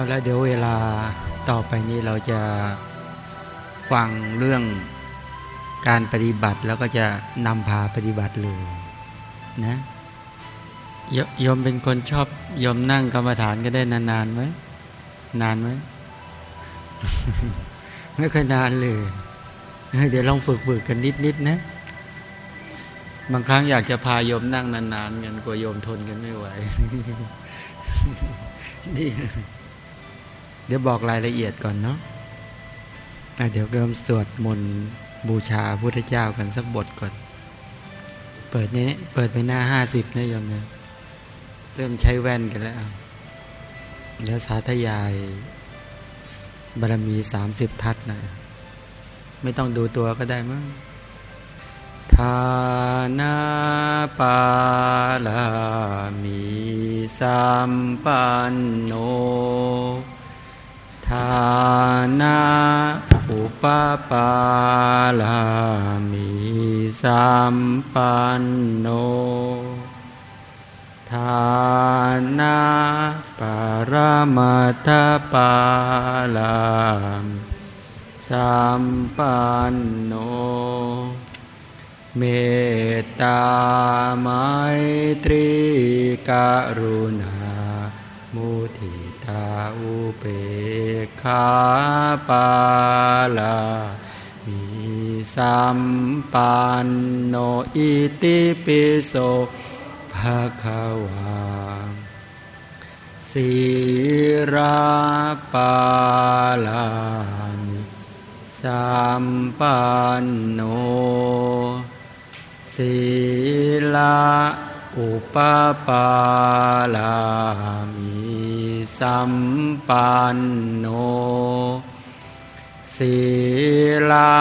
เอาละเดี๋ยวเวลาต่อไปนี้เราจะฟังเรื่องการปฏิบัติแล้วก็จะนำพาปฏิบัติเลยนะยยมเป็นคนชอบยมนั่งกรรมฐานก็ได้นานๆไหมนานไหมไม่เคยนานเลยเดี๋ยวลองฝึกฝึกกันนิดๆนะ บางครั้งอยากจะพายมนั่งนานๆกันกลัวโยมทนกันไม่ไหวนี่ เดี๋ยวบอกรายละเอียดก่อนเนาะะเดี๋ยวเริ่มสวดมนต์บูชาพุทธเจ้ากันสักบทก่อน เปิดนี้เปิดไปหน้าห้าสิบนะโยมเนี่ยเริ่มใช้แว่นกันแล้วเดี๋ยวสาธยาย บารมีสามสิบทัศนะไม่ต้องดูตัวก็ได้มั้งทานาปาลามีสัมปันโน ทานาอุปปาลามีสัมปันโนทานาปารมาทปาลามสัมปันโน เมตตาไมตรีกรุณามุทาอุเปกขาปาลามีสัมปันโนอิติปิโสภะคะวาสีราปาลามิสัมปันโนศีลาอุปปาลามิ สัมปันโนศีลา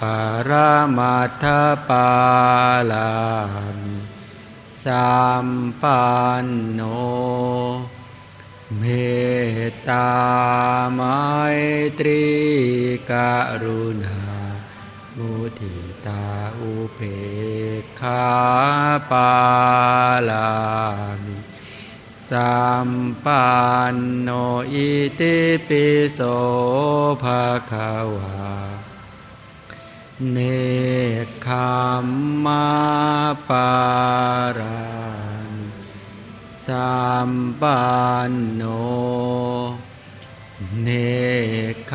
ปรมัตถปาลามิสัมปันโนเมตตาไมตรีกรุณา มุทิตาอุเปกขาปาลามิ สัมปันโนอิติปิโสภะคะวา เนคขมมาปารามิสัมปันโน เนคข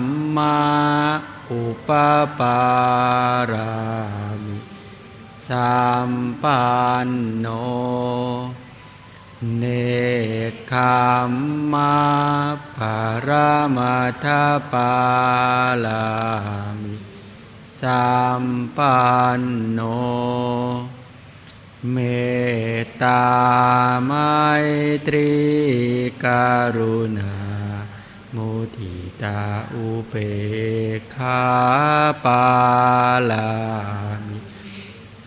มมาอุปปารามิสัมปันโน เนคขมมาปารมาทปาลามิสัมปันโน เมตตาไมตรีกรุณา มุทิตาอุเปกขาปาลามิ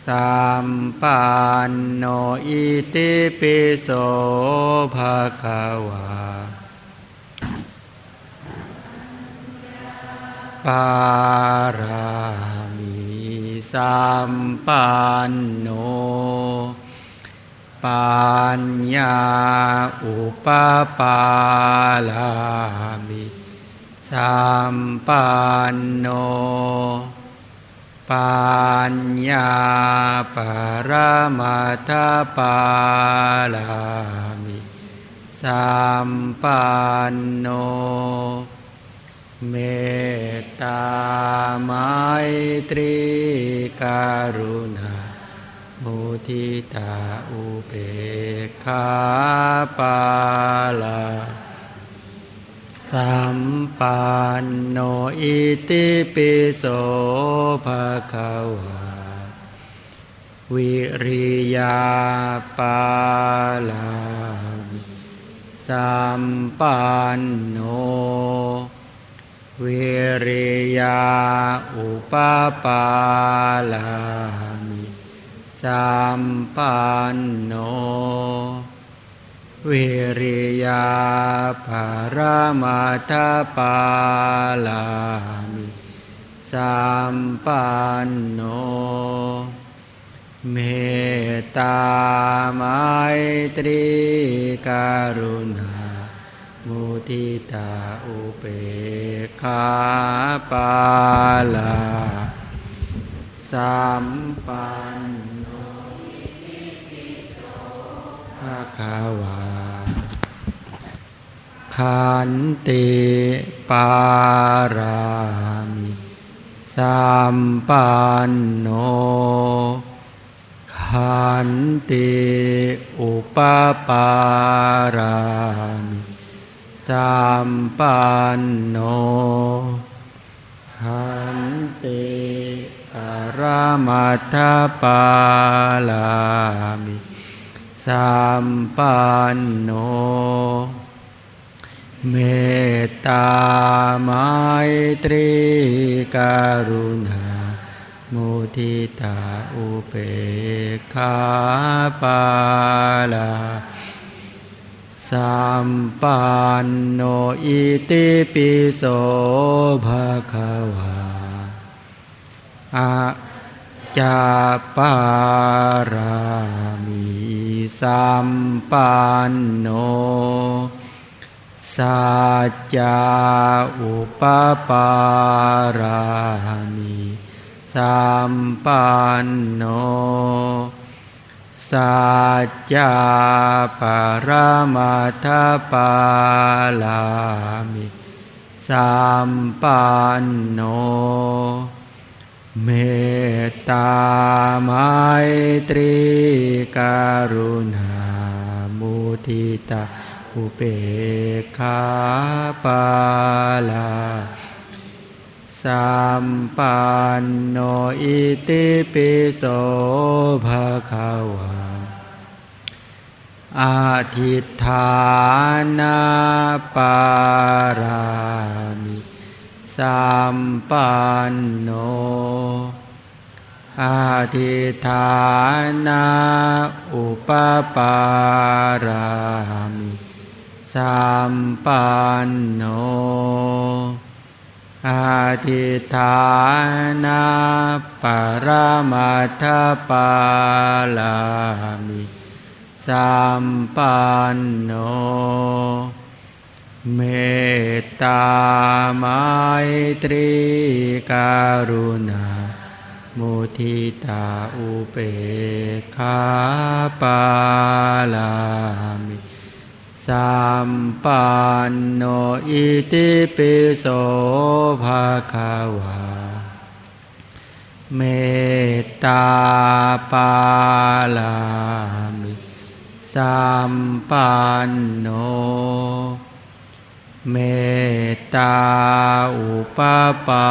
สัมปันโนอิติปิโสภะคะวาปารามิสัมปันโนปัญญาอุปปาลามิสัมปันโน ปัญญาปรมาทปาลามิสัมปันโน เมตตาไมตรีกรุณา มุทิตาอุเบกขาปาลา สัมปันโนอิติปิโสภะคะวาวิริยาปาลามิสัมปันโนวิริยาอุปปาลามิสัมปันโน วิริยาภารมาทปาลามิสัมปันโน เมตตาไมตรีกรุณา มุทิตาอุเปกขาปาลาสัมปันโนภะคะวา ขันติปารามิสัมปันโนขันติอุปปารามิสัมปันโนขันติอารมัตปาลามิสัมปันโน เมตตาไมตรีการุณา มุทิตาอุเปกขาปาลาสัมปันโนอิติปิโสภะคะวาอาจาปารามิสัมปันโน สัจจาอุปปารามิสัมปันโนสัจจาปรมัตถปาลามิสัมปันโนเมตตาไมตรีการุณามุทิตา อุเปกขาปาลาสัมปันโนอิติปิโสภะคะวาอาทิฏฐานาปารามิสัมปันโนอาทิฏฐานาอุปปารามิ สัมปันโนอาทิฏฐานาปรมัตถปาลามิสัมปันโนเมตตาไมตรีการุณามุทิตาอุเปกขาปาลามิ สัมปันโนอิติปิโสภะคะวาเมตตาปาลามิสัมปันโนเมตตาอุปปา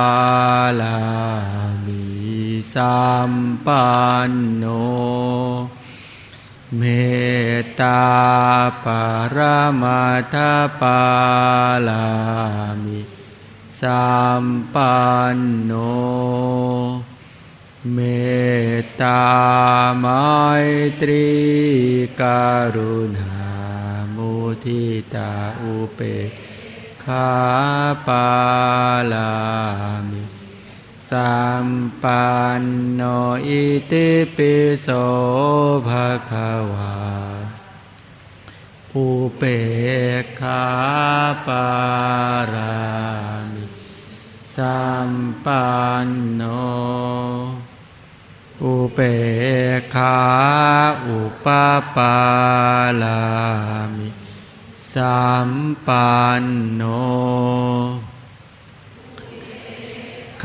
ลามิสัมปันโน เมตตาปารมัตถปาลามิสัมปันโน เมตตาไมตรีการุณามุทิตาอุเปกขาปาลามิ สัมปันโนอิติปิโสภะคะวาอุเปกขาปารามิสัมปันโนอุเปกขาอุปปาลามิสัมปันโน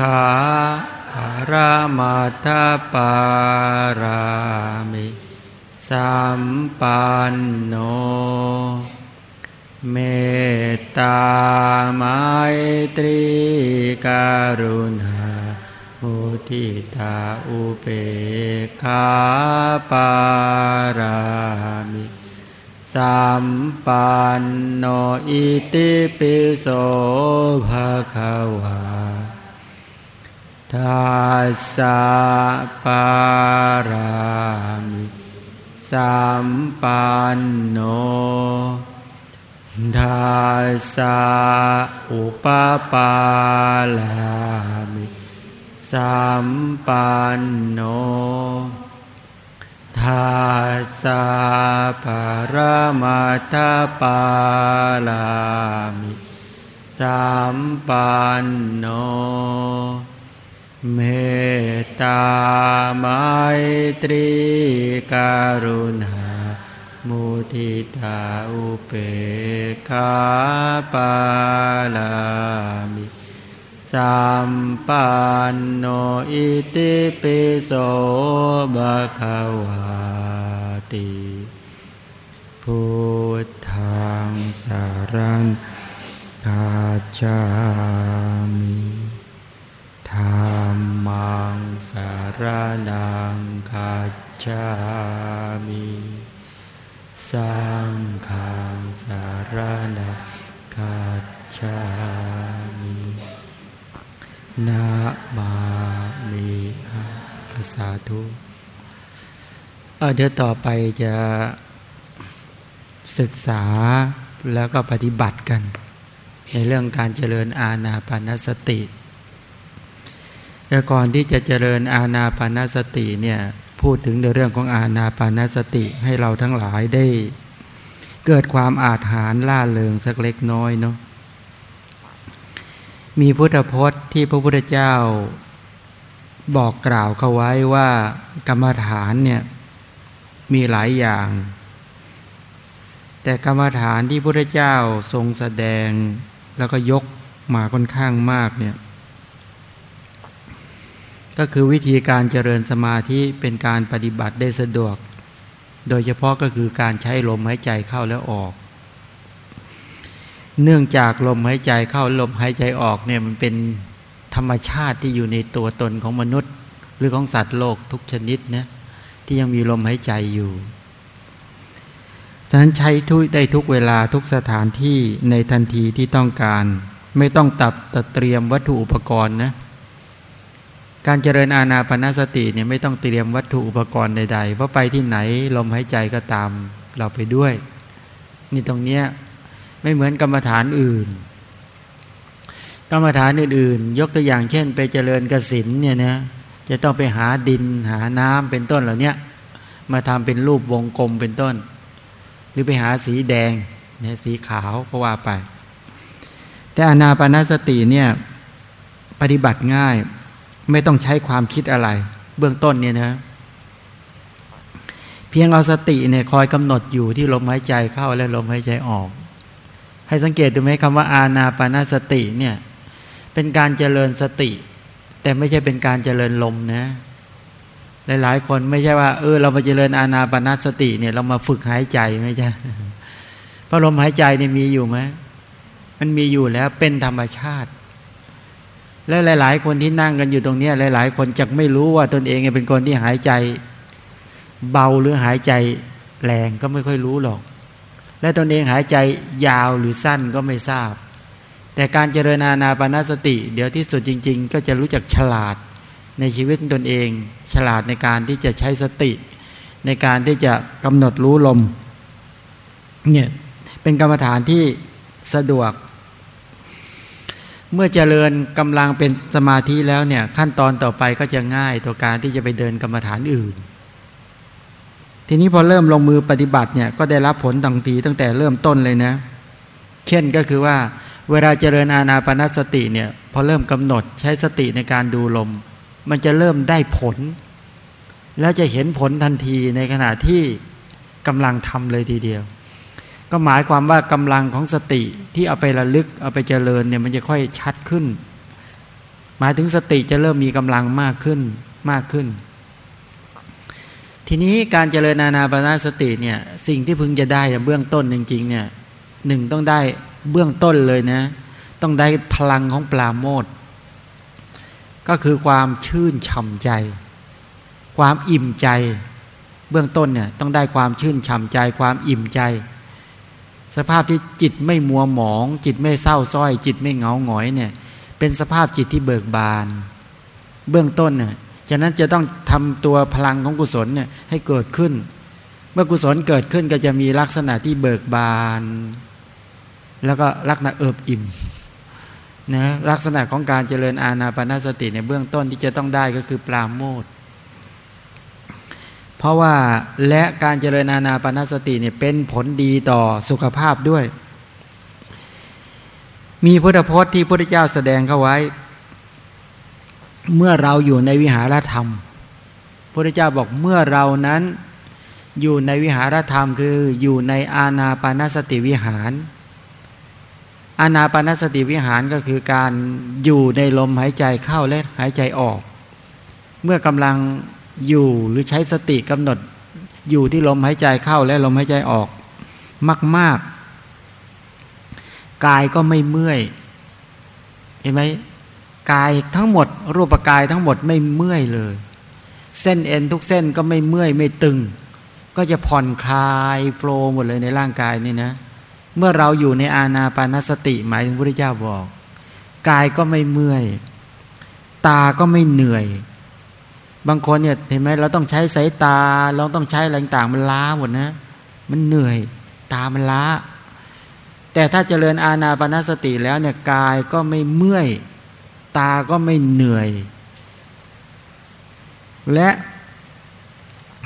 ขาอารามัตถปารามิสัมปันโน เมตตาไมตรีการุณามุทิตาอุเปกขาปารามิสัมปันโนอิติปิโสภะคะวา ทัสสะปารามิสัมปันโนทัสสะอุปปาลามิสัมปันโนททาสาภรมาทปาลามิสัมปันโน เมตตาไมตรีการุณามุทิตาอุเปกาปาลามิสัมปันโนอิติปิโสบะคะวาติพุทธังสารังคาจา สาธุเดี๋ยวต่อไปจะศึกษาแล้วก็ปฏิบัติกัน ในเรื่องการเจริญอาณาปานสติแต่ก่อนที่จะเจริญอาณาปานสติเนี่ยพูดถึงในเรื่องของอาณาปานสติให้เราทั้งหลายได้ เกิดความอาถรรพ์ล่าเริงสักเล็กน้อยเนาะมีพุทธพจน์ที่พระพุทธเจ้า บอกกล่าวเขาไว้ว่ากรรมฐานเนี่ยมีหลายอย่าง แต่กรรมฐานที่พระเจ้าทรงแสดงแล้วก็ยกมาค่อนข้างมากเนี่ยก็คือวิธีการเจริญสมาธิเป็นการปฏิบัติได้สะดวก โดยเฉพาะก็คือการใช้ลมหายใจเข้าและออก เนื่องจากลมหายใจเข้าลมหายใจออกเนี่ยมันเป็น ธรรมชาติที่อยู่ในตัวตนของมนุษย์ หรือของสัตว์โลกทุกชนิดนะที่ยังมีลมหายใจอยู่ฉะนั้นใช้ทุกได้ทุกเวลาทุกสถานที่ในทันทีที่ต้องการ ไม่ต้องตับตเตรียมวัตถุอุปกรณ์นะการเจริญอาณาปณสติเนี่ยไม่ต้องเตรียมวัตถุอุปกรณ์ใดๆ เพราะไปที่ไหนลมหายใจก็ตามเราไปด้วย นี่ตรงเนี้ยไม่เหมือนกรรมฐานอื่น กรรมฐานอื่นๆ ยกตัวอย่างเช่น ไปเจริญกสินเนี่ยนะจะต้องไปหาดินหาน้ำเป็นต้นเหล่านี้มาทำเป็นรูปวงกลมเป็นต้น หรือไปหาสีแดงเนี่ยสีขาวก็ว่าไป แต่อนาปนาสติเนี่ยปฏิบัติง่ายไม่ต้องใช้ความคิดอะไร เบื้องต้นเนี่ยนะเพียงเอาสติเนี่ยคอยกำหนดอยู่ที่ลมหายใจเข้าและลมหายใจออก ให้สังเกตดูไหมคำว่าอาณาปานาสติเนี่ย เป็นการเจริญสติ แต่ไม่ใช่เป็นการเจริญลมนะหลายๆคนไม่ใช่ว่าเออเรามาเจริญอาณาปานาสติเนี่ยเรามาฝึกหายใจไม่ใช่พระลมหายใจเนี่ยมีอยู่ไหมมันมีอยู่แล้วเป็นธรรมชาติ แล้วหลาย ๆ คนที่นั่งกันอยู่ตรงนี้หลาย ๆ คนจะไม่รู้ว่าตนเองเป็นคนที่หายใจ เบาหรือหายใจแรงก็ไม่ค่อยรู้หรอก และตนเองหายใจยาวหรือสั้นก็ไม่ทราบ แต่การเจริญอาณาปณสติ เดี๋ยวที่สุดจริง ๆ ก็จะรู้จักฉลาดในชีวิตตนเอง ฉลาดในการที่จะใช้สติ ในการที่จะกำหนดรู้ลมเนี่ยเป็นกรรมฐานที่สะดวก เมื่อเจริญกำลังเป็นสมาธิแล้วเนี่ยขั้นตอนต่อไปก็จะง่ายต่อการที่จะไปเดินกรรมฐานอื่น ทีนี้พอเริ่มลงมือปฏิบัติเนี่ยก็ได้รับผลตังทีตั้งแต่เริ่มต้นเลยนะ เช่นก็คือว่า เวลาเจริญอาณาปณสติเนี่ยพอเริ่มกำหนดใช้สติในการดูลม มันจะเริ่มได้ผล แล้วจะเห็นผลทันทีในขณะที่กำลังทำเลยทีเดียว ก็หมายความว่ากำลังของสติที่เอาไประลึกเอาไปเจริญเนี่ยมันจะค่อยชัดขึ้น หมายถึงสติจะเริ่มมีกำลังมากขึ้นมากขึ้น ทีนี้การเจริญนานาปนสติเนี่ยสิ่งที่พึงจะได้เบื้องต้นจริงๆเนี่ยหนึ่งต้องได้ เบื้องต้นเลยนะ ต้องได้พลังของปลาโมดก็คือความชื่นช่ำใจ ความอิ่มใจ เบื้องต้นเนี่ยต้องได้ความชื่นช่ำใจ ความอิ่มใจ สภาพที่จิตไม่มัวหมอง จิตไม่เศร้าส้อย จิตไม่เหงาหงอยเนี่ยเป็นสภาพจิตที่เบิกบาน เบื้องต้นเนี่ยฉะนั้นจะต้องทำตัวพลังของกุศลเนี่ยให้เกิดขึ้น เมื่อกุศลเกิดขึ้นก็จะมีลักษณะที่เบิกบาน แล้วก็ลักษณะเอิบอิ่มนะลักษณะของการเจริญอาณาปณสติในเบื้องต้นที่จะต้องได้ก็คือปราโมทเพราะว่าและการเจริญอานาปนสติเนี่ยเป็นผลดีต่อสุขภาพด้วย มีพุทธพจน์ที่พระพุทธเจ้าแสดงเข้าไว้ เมื่อเราอยู่ในวิหารธรรมพระพุทธเจ้าบอกเมื่อเรานั้นอยู่ในวิหารธรรมคืออยู่ในอาณาปาสติวิหาร อาณาปานสติวิหารก็คือการอยู่ในลมหายใจเข้าและหายใจออก เมื่อกำลังอยู่หรือใช้สติกำหนด อยู่ที่ลมหายใจเข้าและลมหายใจออก มาก ๆ กายก็ไม่เมื่อย เห็นไหมกายทั้งหมด รูปกายทั้งหมดไม่เมื่อยเลย เส้นเอ็นทุกเส้นก็ไม่เมื่อยไม่ตึง ก็จะผ่อนคลายโฟล์หมดเลยในร่างกายนี่นะ เมื่อเราอยู่ในอาณาปานสติหมายถึงพระเจ้าบอก กายก็ไม่เมื่อย ตาก็ไม่เหนื่อย บางคนเนี่ยเห็นไหมเราต้องใช้สายตา เราต้องใช้อะไรต่างมันล้าหมดนะ มันเหนื่อย ตามันล้า แต่ถ้าเจริญอาณาปานสติแล้วเนี่ยกายก็ไม่เมื่อย ตาก็ไม่เหนื่อย และ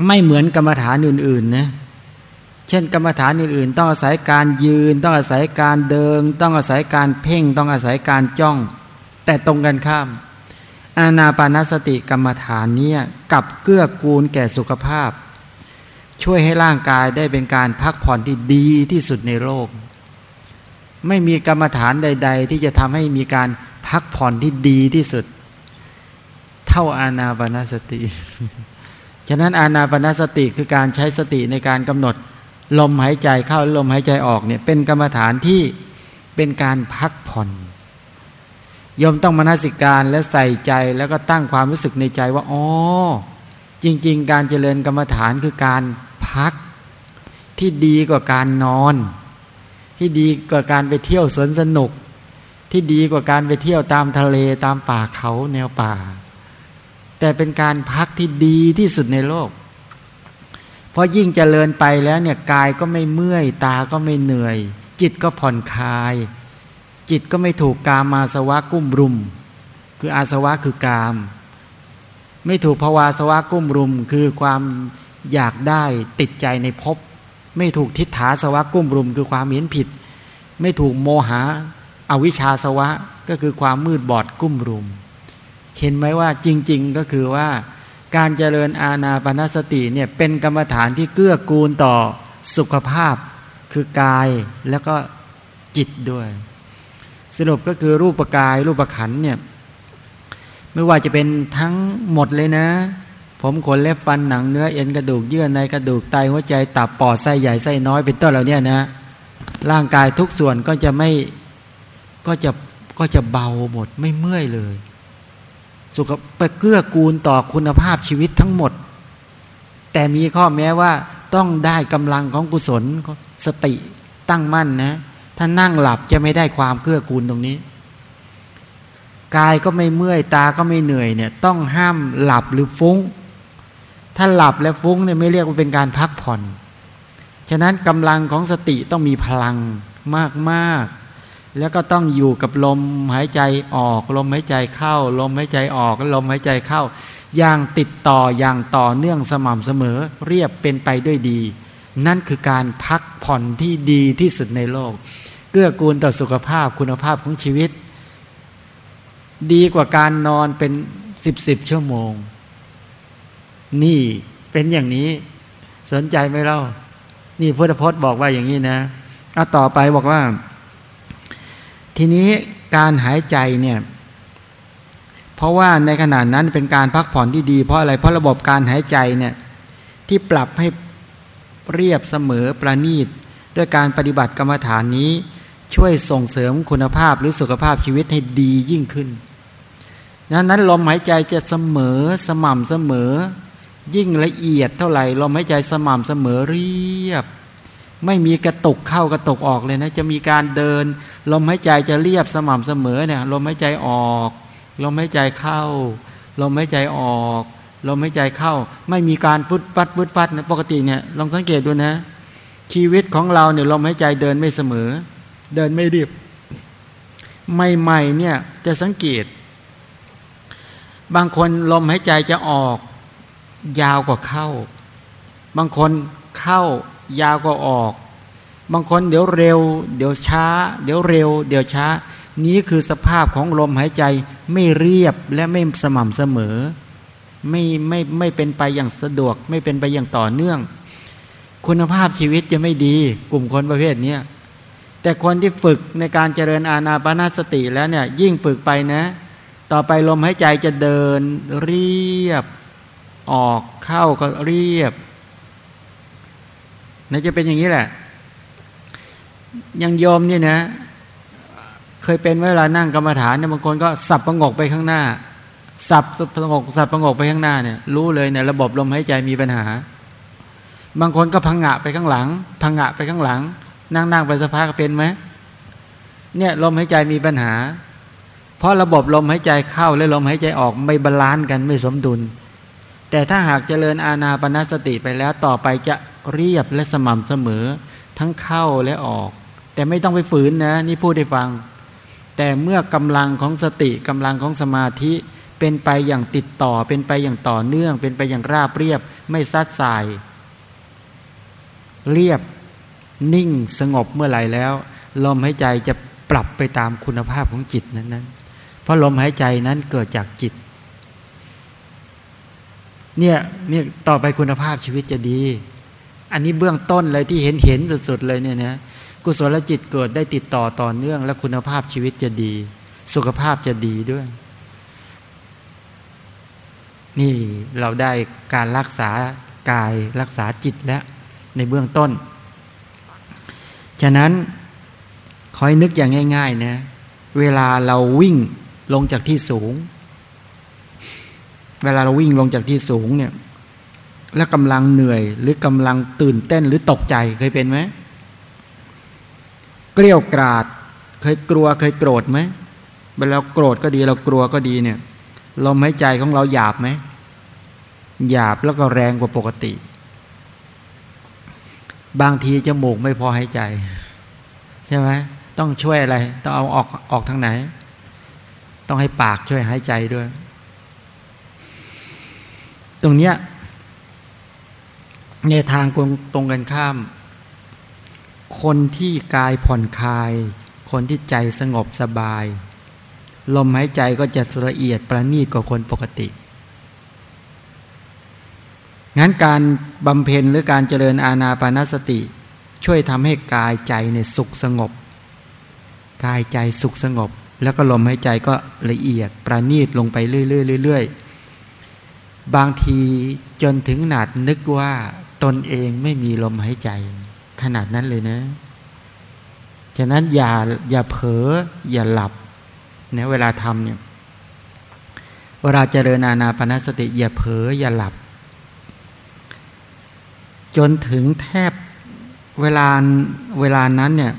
ไม่เหมือนกรรมฐานอื่นๆนะเช่นกรรมฐานอื่นๆ ต้องอาศัยการยืน ต้องอาศัยการเดิน ต้องอาศัยการเพ่ง ต้องอาศัยการจ้อง แต่ตรงกันข้าม อานาปานสติกรรมฐานนี้กับเกื้อกูลแก่สุขภาพ ช่วยให้ร่างกายได้เป็นการพักผ่อนที่ดีที่สุดในโลก ไม่มีกรรมฐานใด ๆ ที่จะทำให้มีการพักผ่อนที่ดีที่สุด เท่าอานาปานสติ ฉะนั้นอานาปานสติคือการใช้สติในการกำหนด ลมหายใจเข้าลมหายใจออกเนี่ยเป็นกรรมฐานที่เป็นการพักผ่อนยมต้องมนสิการและใส่ใจแล้วก็ตั้งความรู้สึกในใจว่าอ๋อจริง ๆ การเจริญกรรมฐานคือการพักที่ดีกว่าการนอน ที่ดีกว่าการไปเที่ยวสวนสนุก ที่ดีกว่าการไปเที่ยวตามทะเลตามป่าเขาแนวป่า แต่เป็นการพักที่ดีที่สุดในโลก เพราะยิ่งเจริญไปแล้วเนี่ยกายก็ไม่เมื่อยตาก็ไม่เหนื่อย จิตก็ผ่อนคลาย จิตก็ไม่ถูกกามมาสวะกุ้มรุม คืออาสวะคือกาม ไม่ถูกภาวาสวะกุ้มรุม คือความอยากได้ติดใจในภพไม่ถูกทิฏฐาสวะกุ้มรุม คือความเห็นผิด ไม่ถูกโมหะอวิชชาสวะก็คือความมืดบอดกุ้มรุม เห็นไหมว่าจริง ๆก็คือว่า การเจริญอาณาปณสติเนี่ยเป็นกรรมฐานที่เกื้อกูลต่อสุขภาพ คือกายแล้วก็จิตด้วย สรุปก็คือรูปกาย รูปขันเนี่ยไม่ว่าจะเป็นทั้งหมดเลยนะ ผมขนเล็บฟันหนังเนื้อเอ็นกระดูกเยื่อในกระดูกไตหัวใจตับปอดไส้ใหญ่ไส้น้อยเป็นต้นเหล่านี้นะ ร่างกายทุกส่วนก็จะไม่ก็จะก็จะเบาหมดไม่เมื่อยเลย สุขไปเกื้อกูลต่อคุณภาพชีวิตทั้งหมด แต่มีข้อแม้ว่าต้องได้กำลังของกุศลสติตั้งมั่นนะ ถ้านั่งหลับจะไม่ได้ความเกื้อกูลตรงนี้ กายก็ไม่เมื่อยตาก็ไม่เหนื่อยเนี่ยต้องห้ามหลับหรือฟุ้ง ถ้าหลับและฟุ้งเนี่ยไม่เรียกว่าเป็นการพักผ่อน ฉะนั้นกำลังของสติต้องมีพลังมากๆ แล้วก็ต้องอยู่กับลมหายใจออก ลมหายใจเข้า ลมหายใจออกลมหายใจเข้า อย่างติดต่ออย่างต่อเนื่องสม่ำเสมอเรียบเป็นไปด้วยดี นั่นคือการพักผ่อนที่ดีที่สุดในโลก เกื้อกูลต่อสุขภาพคุณภาพของชีวิต ดีกว่าการนอนเป็นสิบสิบชั่วโมง นี่เป็นอย่างนี้สนใจไหมเล่า นี่พุทธพจน์บอกว่าอย่างนี้นะเอาต่อไปบอกว่า ทีนี้การหายใจเนี่ยเพราะว่าในขณะนั้นเป็นการพักผ่อนที่ดี เพราะอะไรเพราะระบบการหายใจเนี่ยที่ปรับให้เรียบเสมอประณีต ด้วยการปฏิบัติกรรมฐานนี้ ช่วยส่งเสริมคุณภาพหรือสุขภาพชีวิตให้ดียิ่งขึ้นนั้นนั้นลมหายใจจะเสมอสม่ำเสมอ ยิ่งละเอียดเท่าไหร่ลมหายใจสม่ำเสมอเรียบ ไม่มีกระตุกเข้ากระตุกออกเลยนะ จะมีการเดิน ลมหายใจจะเรียบสม่ำเสมอเนี่ยลมหายใจออกลมหายใจเข้าลมหายใจออกลมหายใจเข้า ไม่มีการพุดฟัดพุดฟัดนะปกติเนี่ยลองสังเกตดูนะ ชีวิตของเราเนี่ยลมหายใจเดินไม่เสมอ เดินไม่เรียบใหม่ๆเนี่ยจะสังเกต บางคนลมหายใจจะออก ยาวกว่าเข้า บางคนเข้ายาวก็ออก บางคนเดี๋ยวเร็ว เดี๋ยวช้า เดี๋ยวเร็ว เดี๋ยวช้า นี้คือสภาพของลมหายใจไม่เรียบและไม่สม่ำเสมอ ไม่ไม่ไม่เป็นไปอย่างสะดวก ไม่เป็นไปอย่างต่อเนื่อง คุณภาพชีวิตจะไม่ดีกลุ่มคนประเภทนี้แต่คนที่ฝึกในการเจริญอาณาปณสติแล้วเนี่ยยิ่งฝึกไปนะ ต่อไปลมหายใจจะเดินเรียบออกเข้าก็เรียบน่าจะเป็นอย่างนี้แหละ ยังโยมนี่นะ เคยเป็นเวลานั่งกรรมฐานเนี่ยบางคนก็สับประงกไปข้างหน้า สับประงกสับประงกไปข้างหน้าเนี่ย รู้เลยเนี่ยระบบลมหายใจมีปัญหา บางคนก็พังงะไปข้างหลัง พังงะไปข้างหลัง นั่งนั่งไปสักพักเป็นไหมเนี่ยลมหายใจมีปัญหา เพราะระบบลมหายใจเข้าและลมหายใจออกไม่ balance กันไม่สมดุล แต่ถ้าหากเจริญอานาปานสติไปแล้วต่อไปจะเรียบและสม่ำเสมอ ทั้งเข้าและออก แต่ไม่ต้องไปฝืนนะ นี่พูดให้ฟัง แต่เมื่อกำลังของสติกำลังของสมาธิ เป็นไปอย่างติดต่อ เป็นไปอย่างต่อเนื่อง เป็นไปอย่างราบเรียบ ไม่ซัดส่าย เรียบนิ่งสงบเมื่อไหร่แล้ว ลมหายใจจะปรับไปตามคุณภาพของจิตนั้นนั้นเพราะลมหายใจนั้นเกิดจากจิตเนี่ยเนี่ยต่อไปคุณภาพชีวิตจะดี อันนี้เบื้องต้นเลยที่เห็นเห็นสุด ๆ เลยเนี่ยนะ กุศลจิตเกิดได้ติดต่อต่อเนื่อง และคุณภาพชีวิตจะดี สุขภาพจะดีด้วย นี่เราได้การรักษากายรักษาจิตแล้วในเบื้องต้น ฉะนั้นคอยนึกอย่างง่าย ๆ นะ เวลาเราวิ่งลงจากที่สูง เวลาเราวิ่งลงจากที่สูงเนี่ย และกำลังเหนื่อย หรือกำลังตื่นเต้นหรือตกใจเคยเป็นไหม เกลียวกราด เคยกลัวเคยโกรธไหมเวลาโกรธก็ดีเรากลัวก็ดีเนี่ยลมหายใจของเราหยาบไหมหยาบแล้วก็แรงกว่าปกติ บางทีจมูกไม่พอหายใจ ใช่ไหมต้องช่วยอะไร ต้องเอาออกออกทางไหน ต้องให้ปากช่วยหายใจด้วย ตรงเนี้ยในทางตรงกันข้าม คนที่กายผ่อนคลาย คนที่ใจสงบสบาย ลมหายใจก็จะละเอียดประณีตกว่าคนปกติ งั้นการบำเพ็ญหรือการเจริญอาณาปานสติ ช่วยทำให้กายใจเนี่ยสุขสงบ กายใจสุขสงบ แล้วก็ลมหายใจก็ละเอียดประณีตลงไปเรื่อยๆบางทีจนถึงหนาดนึกว่าตนเองไม่มีลมหายใจ ขนาดนั้นเลยนะ ฉะนั้นอย่าอย่าเผลออย่าหลับนี่ยเวลาทำเนี่ย เวลาเจริญอาณาปณสติ อย่าเผลออย่าหลับ จนถึงแทบเวลาเวลานั้นเนี่ย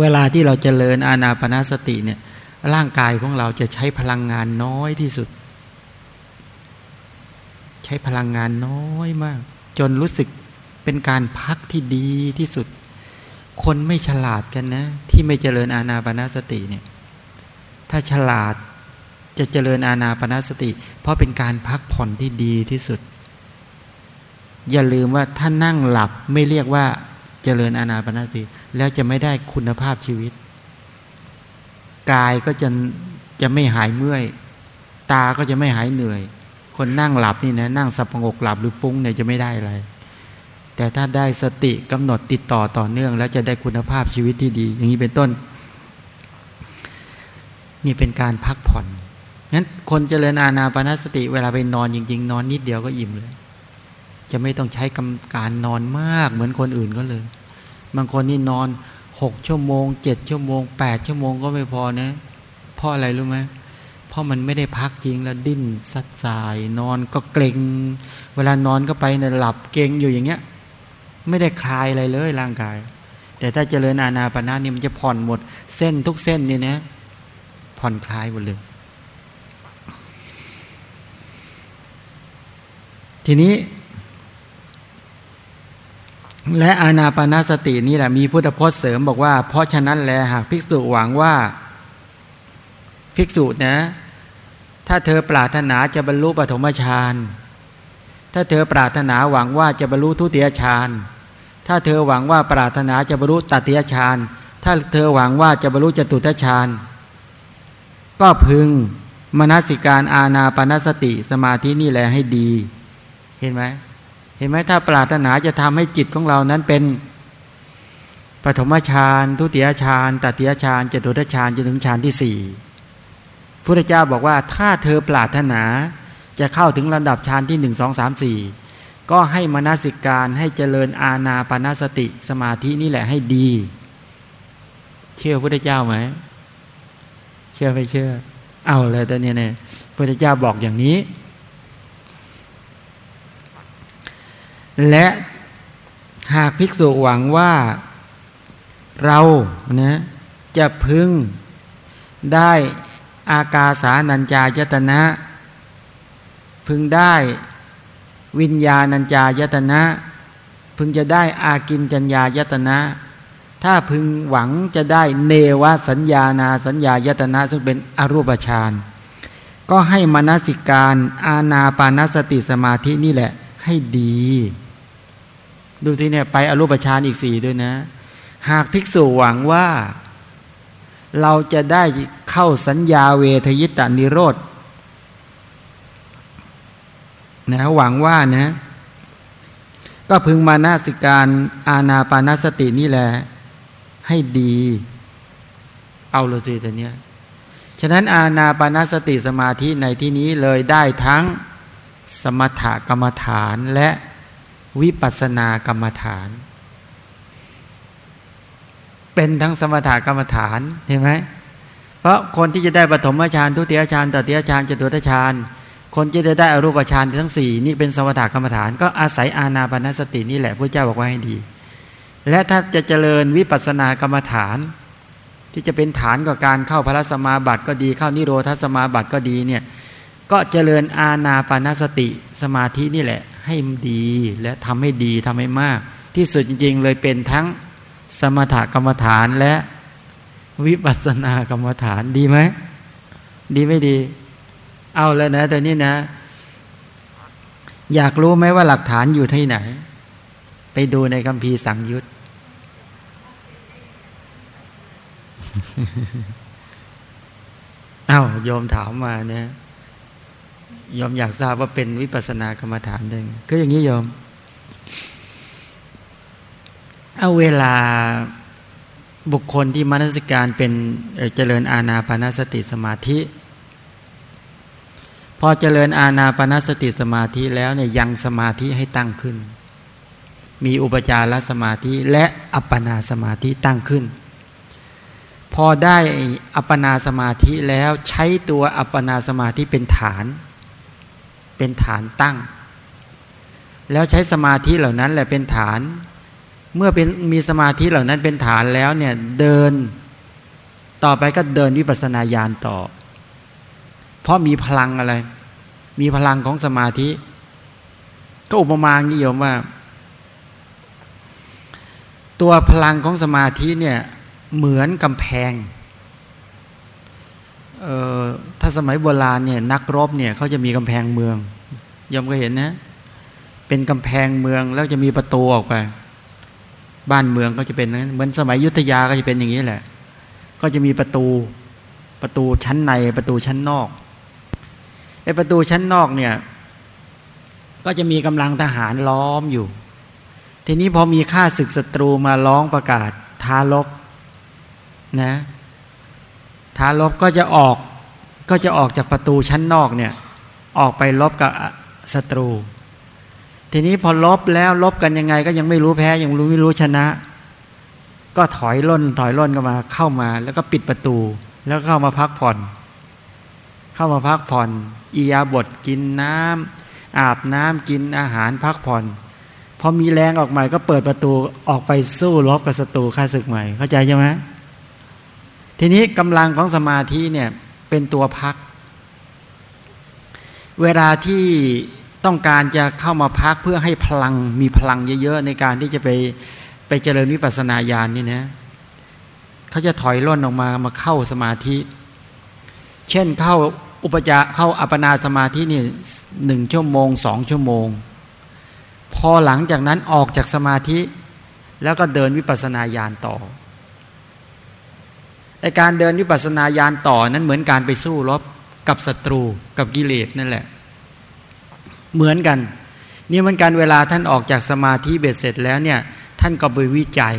เวลาที่เราจเจริญอาณาปณสติเนี่ย ร่างกายของเราจะใช้พลังงานน้อยที่สุด ใช้พลังงานน้อยมาก จนรู้สึกเป็นการพักที่ดีที่สุด คนไม่ฉลาดกันนะ ที่ไม่เจริญอาณาปณสติเนี่ยถ้าฉลาดจะเจริญอาณาปณสติ เพราะเป็นการพักผ่อนที่ดีที่สุด อย่าลืมว่าถ้านั่งหลับไม่เรียกว่าเจริญอาณาปณสติ แล้วจะไม่ได้คุณภาพชีวิต กายก็จะจะไม่หายเมื่อย ตาก็จะไม่หายเหนื่อย คนนั่งหลับนี่นะนั่งสับประงกหลับหรือฟุ้งเนี่ยจะไม่ได้อะไร แต่ถ้าได้สติกำหนดติดต่อต่อเนื่อง แล้วจะได้คุณภาพชีวิตที่ดี อย่างนี้เป็นต้น นี่เป็นการพักผ่อนงั้นคนเจริญอาณาปณสติเวลาไปนอนจริง ๆ นอนนิดเดียวก็อิ่มเลย จะไม่ต้องใช้กำการนอนมากเหมือนคนอื่นก็เลย บางคนนี่นอนหกชั่วโมงเจ็ดชั่วโมงแปดชั่วโมงก็ไม่พอนะเพราะอะไรรู้ไหมเพราะมันไม่ได้พักจริงแล้วดิ้นสัดสาย นอนก็เกรงเวลานอนก็ไปเนี่ยหลับเกรงอยู่อย่างเงี้ย ไม่ได้คลายอะไรเลยร่างกาย แต่ถ้าเจริญอาณาปณะนี่มันจะผ่อนหมด เส้นทุกเส้นนี่นะผ่อนคลายหมดเลยทีนี้ และอาณาปณะสตินี่แหละมีพุทธพจน์เสริมบอกว่า เพราะฉะนั้นแลหากภิกษุหวังว่า ภิกษุนะ ถ้าเธอปรารถนาจะบรรลุปฐมฌาน ถ้าเธอปรารถนาหวังว่าจะบรรลุทุติยฌาน ถ้าเธอหวังว่าปรารถนาจะบรรลุตติยฌาน ถ้าเธอหวังว่าจะบรรลุจตุตฌาน ก็พึงมนสิการอาณาปณสติสมาธินี่แหละให้ดี เห็นไหม เห็นไหมถ้าปรารถนาจะทำให้จิตของเรานั้นเป็นปฐมฌาน ทุติยฌานตติยฌานจตุตฌานจนถึงฌานที่สี่ พระเจ้าบอกว่าถ้าเธอปรารถนาจะเข้าถึงระดับฌานที่หนึ่งสองสามสี่ก็ให้มนสิการให้เจริญอาณาปณสติสมาธินี่แหละให้ดี เชื่อพระเจ้าไหมเชื่อไม่เชื่อ เอาเลยตอนนี้เนี่ยพระเจ้าบอกอย่างนี้ และหากภิกษุหวังว่าเรานะจะพึงได้ อากาสานัญจายตนะ พึงได้วิญญาณัญจายตนะ พึงจะได้อากินจัญญายตนะ ถ้าพึงหวังจะได้เนวสัญญานาสัญญายตนะ ซึ่งเป็นอรูปฌานก็ให้มนสิการอาณาปานสติสมาธินี่แหละให้ดี ดูที่เนี่ยไปอรูปฌานอีกสี่ด้วยนะ หากภิกษุหวังว่า เราจะได้เข้าสัญญาเวทยิตานิโรธนะหวังว่านะก็พึงมานาสิการอาณาปานสตินี่แหละให้ดี เอาเลยสิแต่เนี้ยฉะนั้นอาณาปานสติสมาธิในที่นี้เลยได้ทั้งสมถกรรมฐานและวิปัสสนากรรมฐาน เป็นทั้งสมถกรรมฐานเห็นไหมเพราะคนที่จะได้ปฐมฌานทุติยฌานตติยฌานจตุตฌานคนที่จะได้อรูปฌานทั้งสี่นี่เป็นสมถกรรมฐาน ก็อาศัยอาณาปณสตินี่แหละพระเจ้าบอกว่าให้ดี และถ้าจะเจริญวิปัสสนากรรมฐาน ที่จะเป็นฐานกับการเข้าพระสมาบัติก็ดีเข้านิโรธสมาบัติก็ดีเนี่ยก็เจริญอาณาปณสติสมาธินี่แหละ ให้ดีและทำให้ดีทำให้มาก ที่สุดจริงๆเลยเป็นทั้ง สมถกรรมฐานและวิปัสสนากรรมฐานดีไหมดีไม่ดี เอาแล้วนะแต่นี่นะ อยากรู้ไหมว่าหลักฐานอยู่ที่ไหน ไปดูในคัมภีร์สังยุตเอา้าโยมถามมาเนี่ยยอมอยากทราบว่าเป็นวิปัสสนากรรมฐานได้ก็อย่างนี้โยม เอาเวลาบุคคลที่มนสิการเป็นเจริญอาณาปณสติสมาธิ พอเจริญอาณาปณสติสมาธิแล้วเนี่ยยังสมาธิให้ตั้งขึ้น มีอุปจารสมาธิและอัปปนาสมาธิตั้งขึ้น พอได้อัปปนาสมาธิแล้วใช้ตัวอัปปนาสมาธิเป็นฐาน เป็นฐานตั้ง แล้วใช้สมาธิเหล่านั้นแหละเป็นฐาน เมื่อเป็นมีสมาธิเหล่านั้นเป็นฐานแล้วเนี่ยเดินต่อไปก็เดินวิปัสสนาญาณต่อ เพราะมีพลังอะไร มีพลังของสมาธิ ก็อุปมานิยมว่า ตัวพลังของสมาธิเนี่ยเหมือนกำแพงเอ่อถ้าสมัยโบราณเนี่ยนักรบเนี่ยเขาจะมีกำแพงเมืองยมก็เห็นนะ เป็นกำแพงเมืองแล้วจะมีประตูออกไป บ้านเมืองก็จะเป็นนั้นเหมือนสมัยยุทธยาก็จะเป็นอย่างนี้แหละ ก็จะมีประตูประตูชั้นในประตูชั้นนอกไอ้ประตูชั้นนอกเนี่ย ก็จะมีกำลังทหารล้อมอยู่ ทีนี้พอมีข้าศึกศัตรูมาร้องประกาศท้าลบนะท้าลบก็จะออกก็จะออกจากประตูชั้นนอกเนี่ย ออกไปลบกับศัตรู ทีนี้พอลบแล้วลบกันยังไง ก็ยังไม่รู้แพ้ยังรู้ไม่รู้ชนะ ก็ถอยล่นถอยล่นกันมาเข้ามา แล้วก็ปิดประตู แล้วเข้ามาพักผ่อน เข้ามาพักผ่อนอียาบทกินน้ำอาบน้ำกินอาหารพักผ่อนพอมีแรงออกใหม่ก็เปิดประตูออกไปสู้รบกับศัตรูข้าศึกใหม่ เข้าใจใช่ไหมทีนี้กำลังของสมาธิเนี่ยเป็นตัวพัก เวลาที่ ต้องการจะเข้ามาพักเพื่อให้พลังมีพลังเยอะๆในการที่จะไปไปเจริญวิปัสสนาญาณนี่นะเขาจะถอยล่นออกมามาเข้าสมาธิ เช่นเข้าอุปจาเข้าอัปนาสมาธินี่หนึ่งชั่วโมงสองชั่วโมง พอหลังจากนั้นออกจากสมาธิ แล้วก็เดินวิปัสสนาญาณต่อไอการเดินวิปัสสนาญาณต่อนั้นเหมือนการไปสู้รบกับศัตรูกับกิเลสนั่นแหละ เหมือนกัน นี่มันการเวลาท่านออกจากสมาธิเบ็ดเสร็จแล้วเนี่ย ท่านก็ไปวิจัย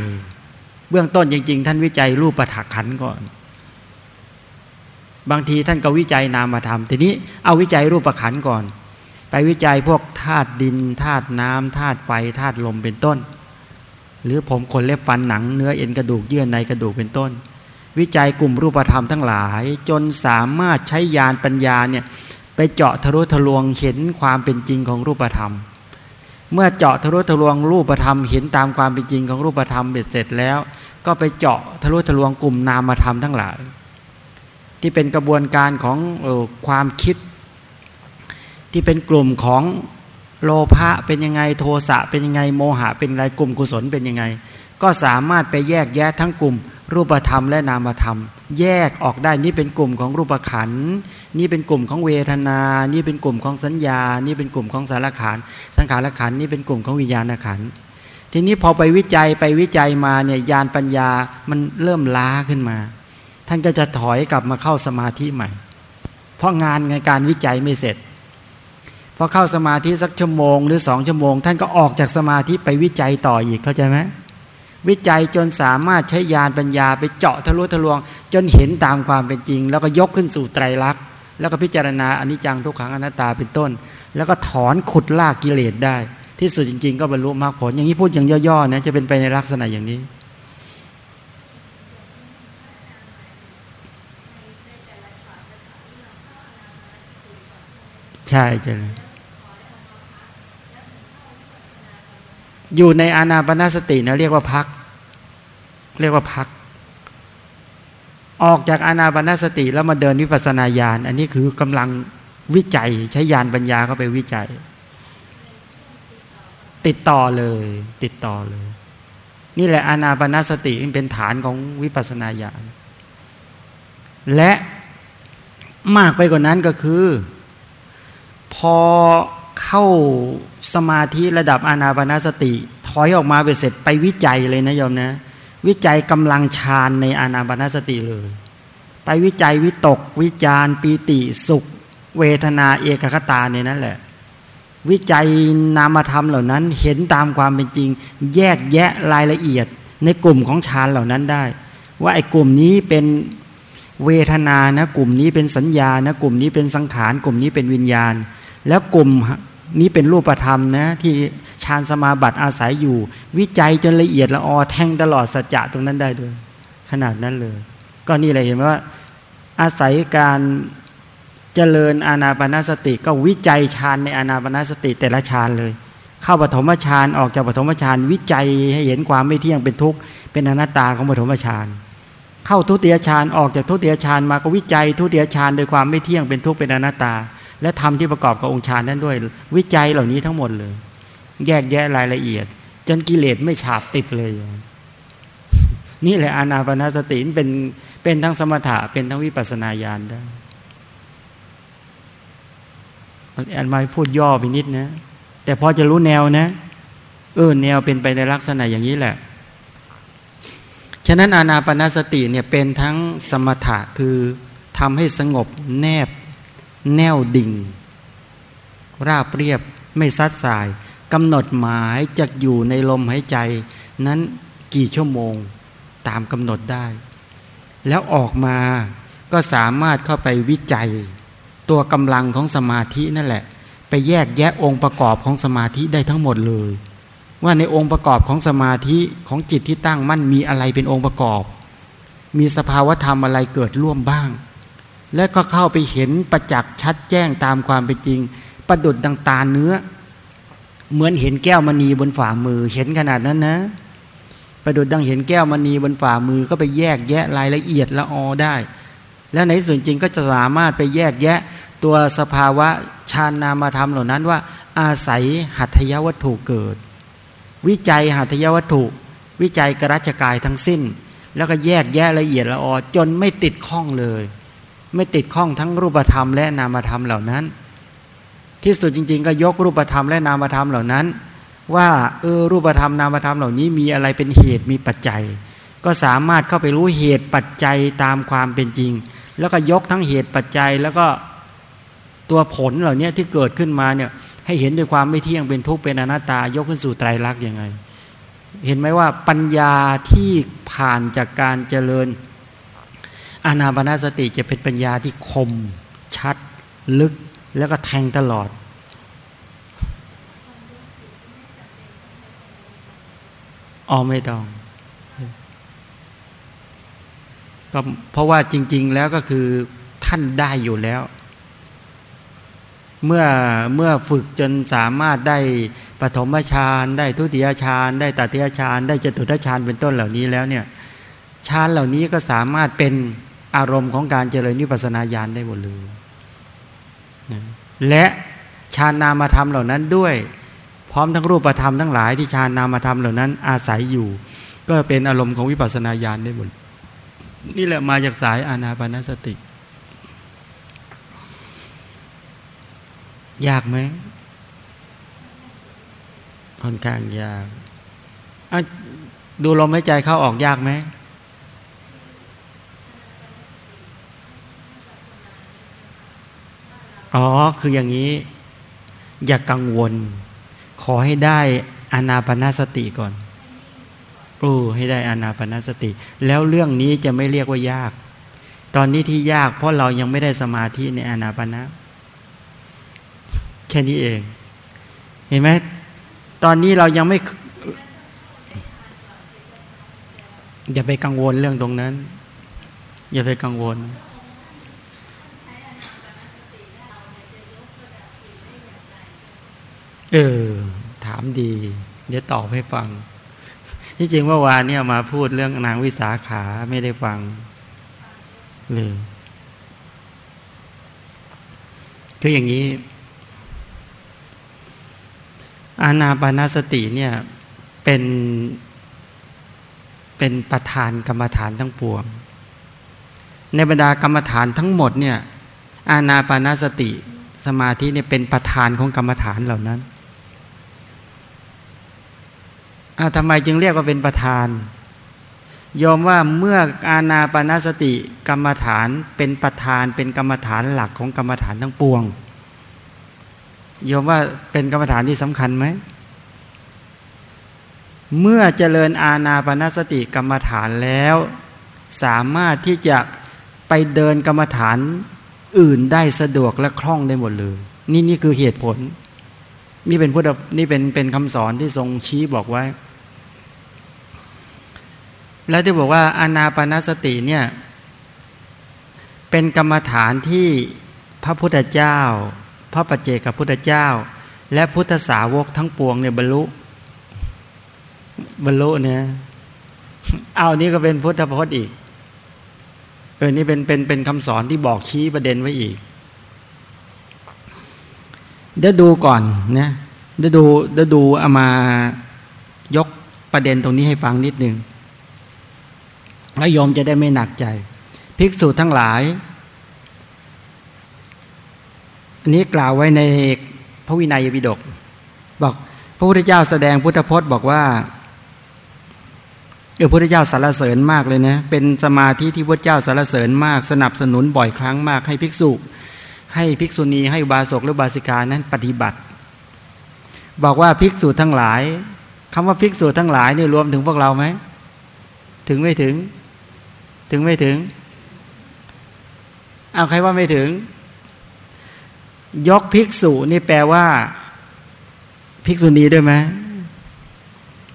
เบื้องต้นจริง ๆ ท่านวิจัยรูปปักขันก่อน บางทีท่านก็วิจัยนามธรรมทีนี้เอาวิจัยรูปปัขันก่อน ไปวิจัยพวกธาตุดินธาตุน้ำธาตุไฟธาตุลมเป็นต้น หรือผมขนเล็บฟันหนังเนื้อเอ็นกระดูกเยื่อในกระดูกเป็นต้นวิจัยกลุ่มรูปธรรมทั้งหลาย จนสามารถใช้ญาณปัญญาเนี่ย ไปเจาะทะลุทะลวงเห็นความเป็นจริงของรูปธรรม เมื่อเจาะทะลุทะลวงรูปธรรม เห็นตามความเป็นจริงของรูปธรรมเบ็ดเสร็จแล้ว ก็ไปเจาะทะลุทะลวงกลุ่มนามธรรมทั้งหลาย ที่เป็นกระบวนการของออความคิด ที่เป็นกลุ่มของโลภะเป็นยังไงโทสะเป็นยังไงโมหะเป็นอะไรกลุ่มกุศลเป็นยังไง ก็สามารถไปแยกแยะทั้งกลุ่ม รูปธรรมและนามธรรม แยกออกได้นี่เป็นกลุ่มของรูปขันนี่เป็นกลุ่มของเวทนา นี่เป็นกลุ่มของสัญญา นี่เป็นกลุ่มของสารขันสังขารขันนี่เป็นกลุ่มของวิญญาณขันทีนี้พอไปวิจัยไปวิจัยมาเนี่ยญาณปัญญามันเริ่มล้าขึ้นมา ท่านก็จะถอยกลับมาเข้าสมาธิใหม่ เพราะงานในการวิจัยไม่เสร็จพอเข้าสมาธิสักชั่วโมงหรือสองชั่วโมง ท่านก็ออกจากสมาธิไปวิจัยต่ออีกเข้าใจไหม วิจัยจนสามารถใช้ยานปัญญาไปเจาะทะลุทะลวง จนเห็นตามความเป็นจริง แล้วก็ยกขึ้นสู่ไตรลักษณ์แล้วก็พิจารณาอนิจจังทุกขังอนัตตาเป็นต้น แล้วก็ถอนขุดลากกิเลสได้ ที่สุดจริง ๆ ก็บรรลุมรรคผล อย่างนี้พูดอย่างย่อๆนะจะเป็นไปในลักษณะอย่างนี้ใช่ใช่ อยู่ในอานาปนาสตินะเรียกว่าพัก เรียกว่าพัก ออกจากอานาปนาสติแล้วมาเดินวิปัสนาญาณอันนี้คือกำลังวิจัยใช้ญาณปัญญาเข้าไปวิจัย ติดต่อเลย ติดต่อเลย นี่แหละอานาปนาสติเป็นฐานของวิปัสนาญาณและมากไปกว่านั้นก็คือ พอ เข้าสมาธิระดับอานาปนาสติ ถอยออกมาไปเสร็จไปวิจัยเลยนะโยมนะ วิจัยกำลังฌานในอานาปนาสติเลย ไปวิจัยวิตก วิจารปีติสุข เวทนาเอกคตาเนี่ยนั่นแหละ วิจัยนามธรรมเหล่านั้นเห็นตามความเป็นจริง แยกแยะรายละเอียดในกลุ่มของฌานเหล่านั้นได้ ว่าไอ้กลุ่มนี้เป็นเวทนานะกลุ่มนี้เป็นสัญญานะกลุ่มนี้เป็นสังขาร กลุ่มนี้เป็นวิญญาณ แล้วกลุ่ม นี้เป็นรูปธรรมนะที่ฌานสมาบัติอาศัยอยู่ วิจัยจนละเอียดละออแทงตลอดสัจจะตรงนั้นได้ด้วย ขนาดนั้นเลย ก็นี่เลยเห็นว่า อาศัยการเจริญอานาปนาสติก็วิจัยฌานในอานาปนาสติแต่ละฌานเลย เข้าปฐมฌานออกจากปฐมฌานวิจัยให้เห็นความไม่เที่ยงเป็นทุกข์เป็นอนัตตาของปฐมฌานเข้าทุติยฌานออกจากทุติยฌานมาก็วิจัยทุติยฌานโดยความไม่เที่ยงเป็นทุกข์เป็นอนัตตา และทำที่ประกอบกับองค์ฌานนั้นด้วย วิจัยเหล่านี้ทั้งหมดเลย แยกแยะรายละเอียด จนกิเลสไม่ฉาบติดเลย นี่แหละอานาปนาสติเป็นเป็นทั้งสมถะเป็นทั้งวิปัสนาญาณได้อันมาพูดย่อไปนิดนะ แต่พอจะรู้แนวนะ เออแนวเป็นไปในลักษณะอย่างนี้แหละ ฉะนั้นอานาปนาสติเนี่ยเป็นทั้งสมถะคือทำให้สงบแนบ แนวดิ่ง ราบเรียบไม่ซัดสายกำหนดหมายจะอยู่ในลมหายใจ นั้นกี่ชั่วโมงตามกำหนดได้ แล้วออกมาก็สามารถเข้าไปวิจัย ตัวกำลังของสมาธินั่นแหละ ไปแยกแยะองค์ประกอบของสมาธิได้ทั้งหมดเลย ว่าในองค์ประกอบของสมาธิของจิตที่ตั้งมั่นมีอะไรเป็นองค์ประกอบ มีสภาวธรรมอะไรเกิดร่วมบ้าง และก็เข้าไปเห็นประจักษ์ชัดแจ้งตามความเป็นจริง ประดุดดังตาเนื้อ เหมือนเห็นแก้วมณีบนฝ่ามือ เห็นขนาดนั้นนะ ประดุดดังเห็นแก้วมณีบนฝ่ามือก็ไปแยกแยะรายละเอียดละออได้ แล้วในส่วนจริงก็จะสามารถไปแยกแยะตัวสภาวะฌานนามธรรมเหล่านั้นว่า อาศัยหัตถยวัตถุเกิด วิจัยหัตถยวัตถุ วิจัยกรัชกายทั้งสิ้น แล้วก็แยกแยะละเอียดละออจนไม่ติดข้องเลย ไม่ติดข้องทั้งรูปธรรมและนามธรรมเหล่านั้น ที่สุดจริง ๆ ก็ยกรูปธรรมและนามธรรมเหล่านั้น ว่าเออรูปธรรมนามธรรมเหล่านี้มีอะไรเป็นเหตุมีปัจจัย ก็สามารถเข้าไปรู้เหตุปัจจัยตามความเป็นจริง แล้วก็ยกทั้งเหตุปัจจัยแล้วก็ตัวผลเหล่านี้ที่เกิดขึ้นมาเนี่ยให้เห็นด้วยความไม่เที่ยงเป็นทุกข์เป็นอนัตตายกขึ้นสู่ไตรลักษณ์ยังไง เห็นไหมว่าปัญญาที่ผ่านจากการเจริญ อานาปนาสติจะเป็นปัญญาที่คม ชัด ลึกแล้วก็แทงตลอด อ๋อไม่ต้อง ก็เพราะว่าจริง ๆ แล้วก็คือท่านได้อยู่แล้ว เมื่อเมื่อฝึกจนสามารถได้ปฐมฌานได้ทุติยฌานได้ตติยฌานได้จตุตฌานเป็นต้นเหล่านี้แล้วเนี่ยฌานเหล่านี้ก็สามารถเป็น อารมณ์ของการเจริญนิพพานาญาณได้หมดเลยและฌานนามธรรมเหล่านั้นด้วย พร้อมทั้งรูปธรรมทั้งหลายที่ฌานนามธรรมเหล่านั้น อาศัยอยู่ ก็เป็นอารมณ์ของวิปัสสนาญาณได้หมดนี่แหละมาจากสายอานาปานสติ ยากไหมค่อนข้างยากดูลมหายใจเข้าออกยากไหม อ๋อ คืออย่างนี้ อย่ากกังวล ขอให้ได้อานาปนาสติก่อนโอ้ให้ได้อานาปนาสติ แล้วเรื่องนี้จะไม่เรียกว่ายาก ตอนนี้ที่ยาก เพราะเรายังไม่ได้สมาธิในอานาปนาแค่นี้เอง เห็นไหมตอนนี้เรายังไม่ อย่าไปกังวลเรื่องตรงนั้น อย่าไปกังวล เออ ถามดี เดี๋ยวตอบให้ฟัง ที่จริงเมื่อวานเนี่ยมาพูดเรื่องนางวิสาขาไม่ได้ฟังเลยคืออย่างนี้ อานาปานาสติเนี่ย เป็น เป็นประธานกรรมฐานทั้งปวง ในบรรดากรรมฐานทั้งหมดเนี่ยอานาปานาสติสมาธิเนี่ยเป็นประธานของกรรมฐานเหล่านั้น อาทำไมจึงเรียกว่าเป็นประธานยอมว่าเมื่ออาณาปณสติกรรมฐานเป็นประธานเป็นกรรมฐานหลักของกรรมฐานทั้งปวงยอมว่าเป็นกรรมฐานที่สำคัญไหม เมื่อเจริญอาณาปณสติกรรมฐานแล้ว สามารถที่จะไปเดินกรรมฐานอื่นได้สะดวกและคล่องได้หมดเลย นี่นี่คือเหตุผล นี่เป็นพุทธนี่เป็นเป็นคำสอนที่ทรงชี้บอกไว้ แล้วที่บอกว่าอานาปนาสติเนี่ยเป็นกรรมฐานที่พระพุทธเจ้า พระปัจเจกพุทธเจ้า และพุทธสาวกทั้งปวงเนี่ยบรรลุ บรรลุเนี่ยเอานี่ก็เป็นพุทธพจน์อีกเออนี่เป็นเป็นเป็นคำสอนที่บอกชี้ประเด็นไว้อีกเดี๋ยวดูก่อนนะเดี๋ยวดูเดี๋ยวดูเอามายกประเด็นตรงนี้ให้ฟังนิดนึง แล้วโยมจะได้ไม่หนักใจ ภิกษุทั้งหลาย อันนี้กล่าวไว้ในพระวินัยปิฎกบอกพระพุทธเจ้าแสดงพุทธพจน์บอกว่าเออพระพุทธเจ้าสรรเสริญมากเลยนะ เป็นสมาธิที่พระเจ้าสรรเสริญมาก สนับสนุนบ่อยครั้งมาก ให้ภิกษุ ให้ภิกษุณีให้บาศกหรือบาสิกานั้นปฏิบัติ บอกว่าภิกษุทั้งหลายคำว่าภิกษุทั้งหลายนี่รวมถึงพวกเราไหมถึงไม่ถึง ถึงไม่ถึง เอาใครว่าไม่ถึง ยกภิกษุนี่แปลว่า ภิกษุณีด้วยไหม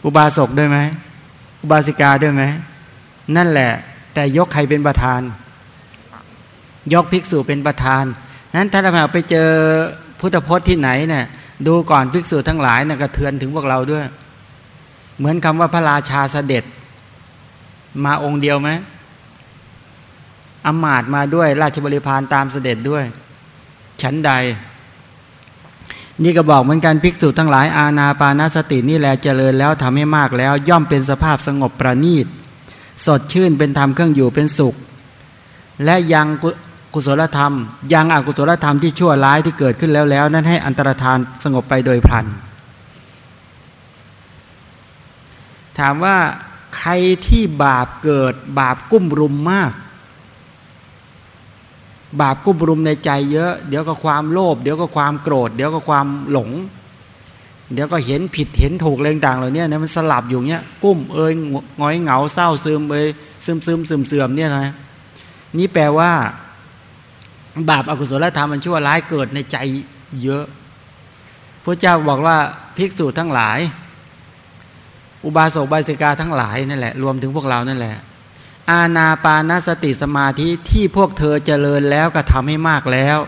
อุบาสกด้วยไหมอุบาสิกาด้วยไหมนั่นแหละ แต่ยกใครเป็นประธาน ยกภิกษุเป็นประธาน นั้นถ้าเราไปเจอพุทธพจน์ที่ไหนเนี่ยดูก่อนภิกษุทั้งหลายน่ยกระเทือนถึงพวกเราด้วย เหมือนคำว่าพระราชาเสด็จ มาองค์เดียวไหม อมาตมาด้วย ราชบริพารตามเสด็จด้วย ชั้นใด นี่ก็บอกเหมือนกันภิกษุทั้งหลายอาณาปานาสตินี่แหละเจริญแล้วทำให้มากแล้ว ย่อมเป็นสภาพสงบประณีต สดชื่นเป็นธรรมเครื่องอยู่เป็นสุข และยังกุศลธรรม ยังอกุศลธรรมที่ชั่วร้ายที่เกิดขึ้นแล้วแล้ว นั้นให้อันตรธานสงบไปโดยพลัน ถามว่าใครที่บาปเกิดบาปกุ้มรุมมาก บาปกุ้มรุมในใจเยอะ เดี๋ยวก็ความโลภเดี๋ยวก็ความโกรธ เดี๋ยวก็ความหลง เดี๋ยวก็เห็นผิดเห็นถูกอะไรต่างเหล่านี้เนี่ยมันสลับอยู่เนี้ยกุ้มเอ้ยงอยเหงาเศร้าซึมเอ้ยซึมซึมซึมเสื่อมเนี่ยนะนี่แปลว่า บาปอากุศลธรรมมันชั่วร้ายเกิดในใจเยอะพระเจ้าบอกว่าภิกษุทั้งหลาย อุบาสกบาสิกาทั้งหลายนั่นแหละรวมถึงพวกเรานั่นแหละ อาณาปานสติสมาธิที่พวกเธอเจริญแล้วก็ทำให้มากแล้ว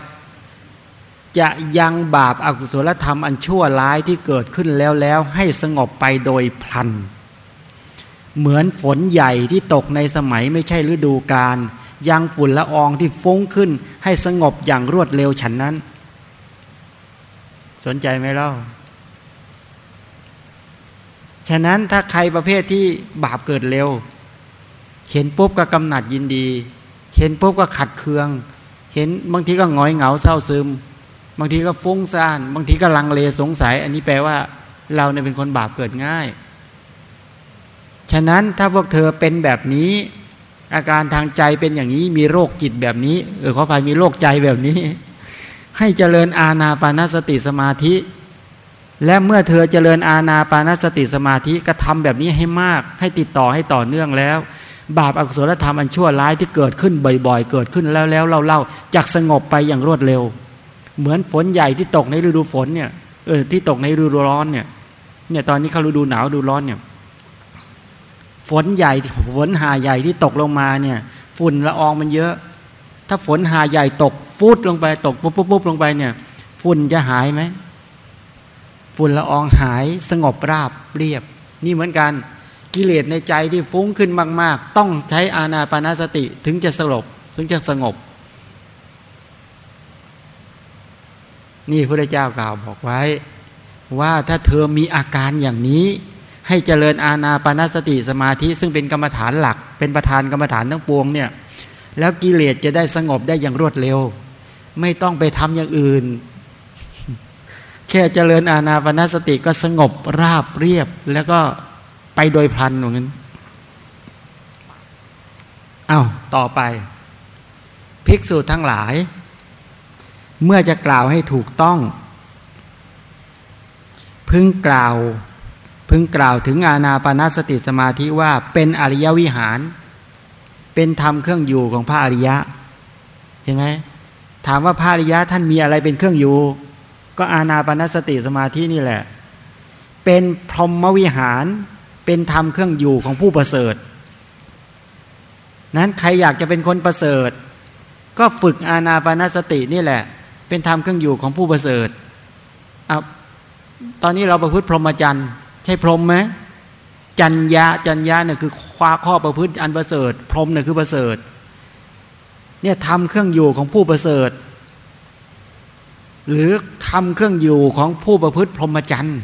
จะยังบาปอากุศลธรรมอันชั่วร้ายที่เกิดขึ้นแล้วแล้วให้สงบไปโดยพลัน เหมือนฝนใหญ่ที่ตกในสมัยไม่ใช่ฤดูกาลยังฝุ่นละอองที่ฟุ้งขึ้นให้สงบอย่างรวดเร็วฉันนั้น สนใจไหมเล่า ฉะนั้นถ้าใครประเภทที่บาปเกิดเร็ว เห็นปุ๊บก็กำหนัดยินดี เห็นปุ๊บก็ขัดเคือง เห็นบางทีก็หงอยเหงาเศร้าซึม บางทีก็ฟุ้งซ่าน บางทีก็ลังเลสงสัย อันนี้แปลว่า เราเนี่ยเป็นคนบาปเกิดง่าย ฉะนั้นถ้าพวกเธอเป็นแบบนี้ อาการทางใจเป็นอย่างนี้ มีโรคจิตแบบนี้ เออขอพายมีโรคใจแบบนี้ ให้เจริญอาณาปานสติสมาธิ และเมื่อเธอเจริญอาณาปานสติสมาธิก็ทำแบบนี้ให้มาก ให้ติดต่อให้ต่อเนื่องแล้ว บาปอกุศลธรรมอันชั่วร้ายที่เกิดขึ้นบ่อยๆ เกิดขึ้นแล้วแล้วเล่าๆจากสงบไปอย่างรวดเร็ว เหมือนฝนใหญ่ที่ตกในฤดูฝนเนี่ยเออที่ตกในฤดูร้อนเนี่ยเนี่ยตอนนี้เขาฤดูหนาวฤดูร้อนเนี่ยฝนใหญ่ฝนหาใหญ่ที่ตกลงมาเนี่ยฝุ่นละอองมันเยอะ ถ้าฝนหาใหญ่ตกฟุดลงไปตกปุ๊บปุ๊บปุ๊บลงไปเนี่ยฝุ่นจะหายไหมฝุ่นละอองหายสงบราบเรียบ นี่เหมือนกัน กิเลสในใจที่ฟุ้งขึ้นมาก ๆ ต้องใช้อาณาปณสติถึงจะสงบถึงจะสงบ นี่พระเจ้ากล่าวบอกไว้ ว่าถ้าเธอมีอาการอย่างนี้ ให้เจริญอาณาปณสติสมาธิ ซึ่งเป็นกรรมฐานหลัก เป็นประธานกรรมฐานทั้งปวงเนี่ยแล้วกิเลสจะได้สงบได้อย่างรวดเร็ว ไม่ต้องไปทำอย่างอื่น แค่เจริญอาณาปณสติก็สงบราบเรียบแล้วก็ ไปโดยพลันเหมือนกันเอาต่อไป ภิกษุทั้งหลาย เมื่อจะกล่าวให้ถูกต้อง พึงกล่าว พึงกล่าวถึงอาณาปณสติสมาธิว่าเป็นอริยวิหาร เป็นธรรมเครื่องอยู่ของพระอริยะ เห็นไหมถามว่าพระอริยะท่านมีอะไรเป็นเครื่องอยู่ ก็อาณาปณสติสมาธินี่แหละ เป็นพรหมวิหาร เป็นธรรมเครื่องอยู่ของผู้ประเสริฐ นั้นใครอยากจะเป็นคนประเสริฐ ก็ฝึกอาณาปณสตินี่แหละ เป็นธรรมเครื่องอยู่ของผู้ประเสริฐเอาตอนนี้เราประพฤติพรหมจรรย์ใช่พรหมไหมจัญญาจัญญาเนี่ยคือควาข้อประพฤติอันประเสริฐ พรหมเนี่ยคือประเสริฐ เนี่ยทำเครื่องอยู่ของผู้ประเสริฐ หรือทำเครื่องอยู่ของผู้ประพฤติพรหมจรรย์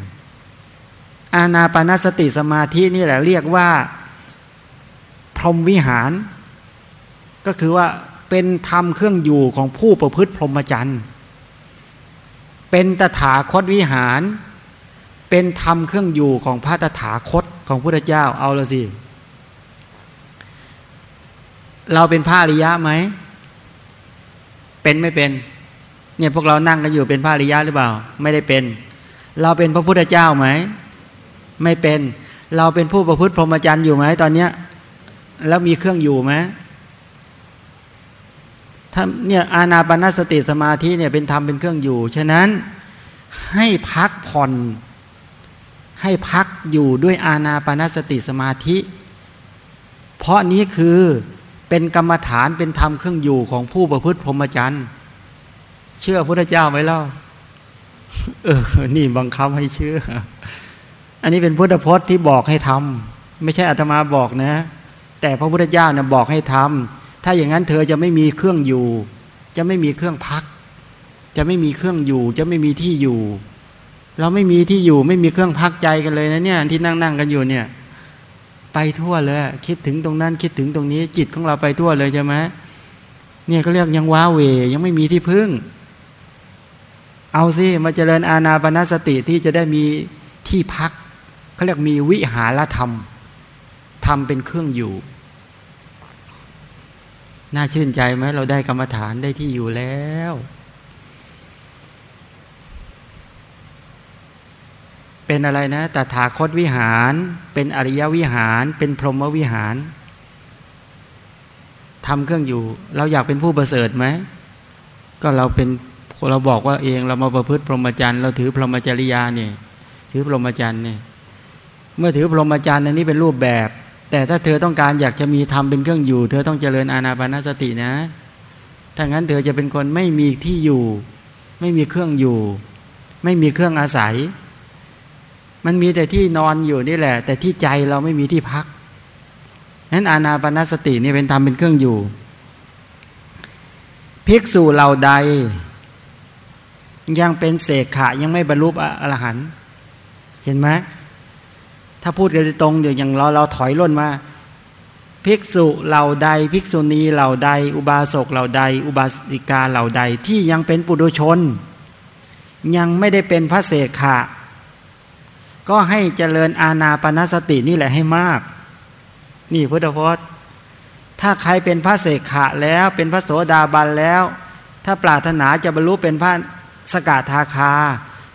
อาณาปณสติสมาธินี่แหละเรียกว่า พรหมวิหาร ก็คือว่าเป็นธรรมเครื่องอยู่ของผู้ประพฤติพรหมจรรย์เป็นตถาคตวิหาร เป็นธรรมเครื่องอยู่ของพระตถาคตของพระเจ้าเอาละสิเราเป็นพระอริยะไหม เป็นไม่เป็น เนี่ยพวกเรานั่งกันอยู่เป็นพระอริยะหรือเปล่า ไม่ได้เป็น เราเป็นพระพุทธเจ้าไหม ไม่เป็น เราเป็นผู้ประพฤติพรหมจรรย์อยู่ไหมตอนเนี้ย แล้วมีเครื่องอยู่ไหมถ้าเนี่ยอานาปนสติสมาธิเนี่ยเป็นธรรมเป็นเครื่องอยู่ ฉะนั้นให้พักผ่อน ให้พักอยู่ด้วยอาณาปนสติสมาธิ เพราะนี้คือเป็นกรรมฐานเป็นธรรมเครื่องอยู่ของผู้ประพฤติพรหมจรรย์ เชื่อพระเจ้าไหมเล่าเออ นี่บังคับให้เชื่อ อันนี้เป็นพุทธพจน์ที่บอกให้ทำไม่ใช่อาตมาบอกนะ แต่พระพุทธเจ้านะบอกให้ทำถ้าอย่างนั้นเธอจะไม่มีเครื่องอยู่ จะไม่มีเครื่องพัก จะไม่มีเครื่องอยู่ จะไม่มีที่อยู่ เราไม่มีที่อยู่ไม่มีเครื่องพักใจกันเลยนะเนี่ยที่นั่งนั่งกันอยู่เนี่ย ไปทั่วเลย คิดถึงตรงนั้น คิดถึงตรงนี้ จิตของเราไปทั่วเลยใช่ไหมเนี่ยก็เรียกยังว้าเวยังไม่มีที่พึ่ง เอาสิมาเจริญอาณาปณสติที่จะได้มีที่พัก เขาเรียกมีวิหารธรรมทำเป็นเครื่องอยู่ น่าชื่นใจไหมเราได้กรรมฐานได้ที่อยู่แล้ว เป็นอะไรนะตถาคตวิหาร เป็นอริยวิหาร เป็นพรหมวิหารทำเครื่องอยู่ เราอยากเป็นผู้ประเสริฐไหม ก็เราเป็นเราบอกว่าเองเรามาประพฤติพรหมจรรย์เราถือพรหมจริยาเนี่ยถือพรหมจรรย์เนี่ย เมื่อถือพรหมจรรย์อันนี้เป็นรูปแบบ แต่ถ้าเธอต้องการอยากจะมีทำเป็นเครื่องอยู่ เธอต้องเจริญอานาปานสตินะถ้างั้นเธอจะเป็นคนไม่มีที่อยู่ ไม่มีเครื่องอยู่ ไม่มีเครื่องอาศัย มันมีแต่ที่นอนอยู่นี่แหละ แต่ที่ใจเราไม่มีที่พักนั้นอานาปนสตินี่เป็นธรรมเป็นเครื่องอยู่ภิกษุเหล่าใด ยังเป็นเสกขะยังไม่บรรลุอรหันต์เห็นไหม ถ้าพูดกันตรงเดี๋ยวอย่างเราเราถอยล่นมาภิกษุเหล่าใด ภิกษุณีเหล่าใด อุบาสกเหล่าใด อุบาสิกาเหล่าใดที่ยังเป็นปุถุชน ยังไม่ได้เป็นพระเสกขะ ก็ให้เจริญอาณาปณสตินี่แหละให้มาก นี่พุทธพจน์ ถ้าใครเป็นพระเสกขะแล้วเป็นพระโสดาบันแล้ว ถ้าปรารถนาจะบรรลุเป็นพระสกทาคา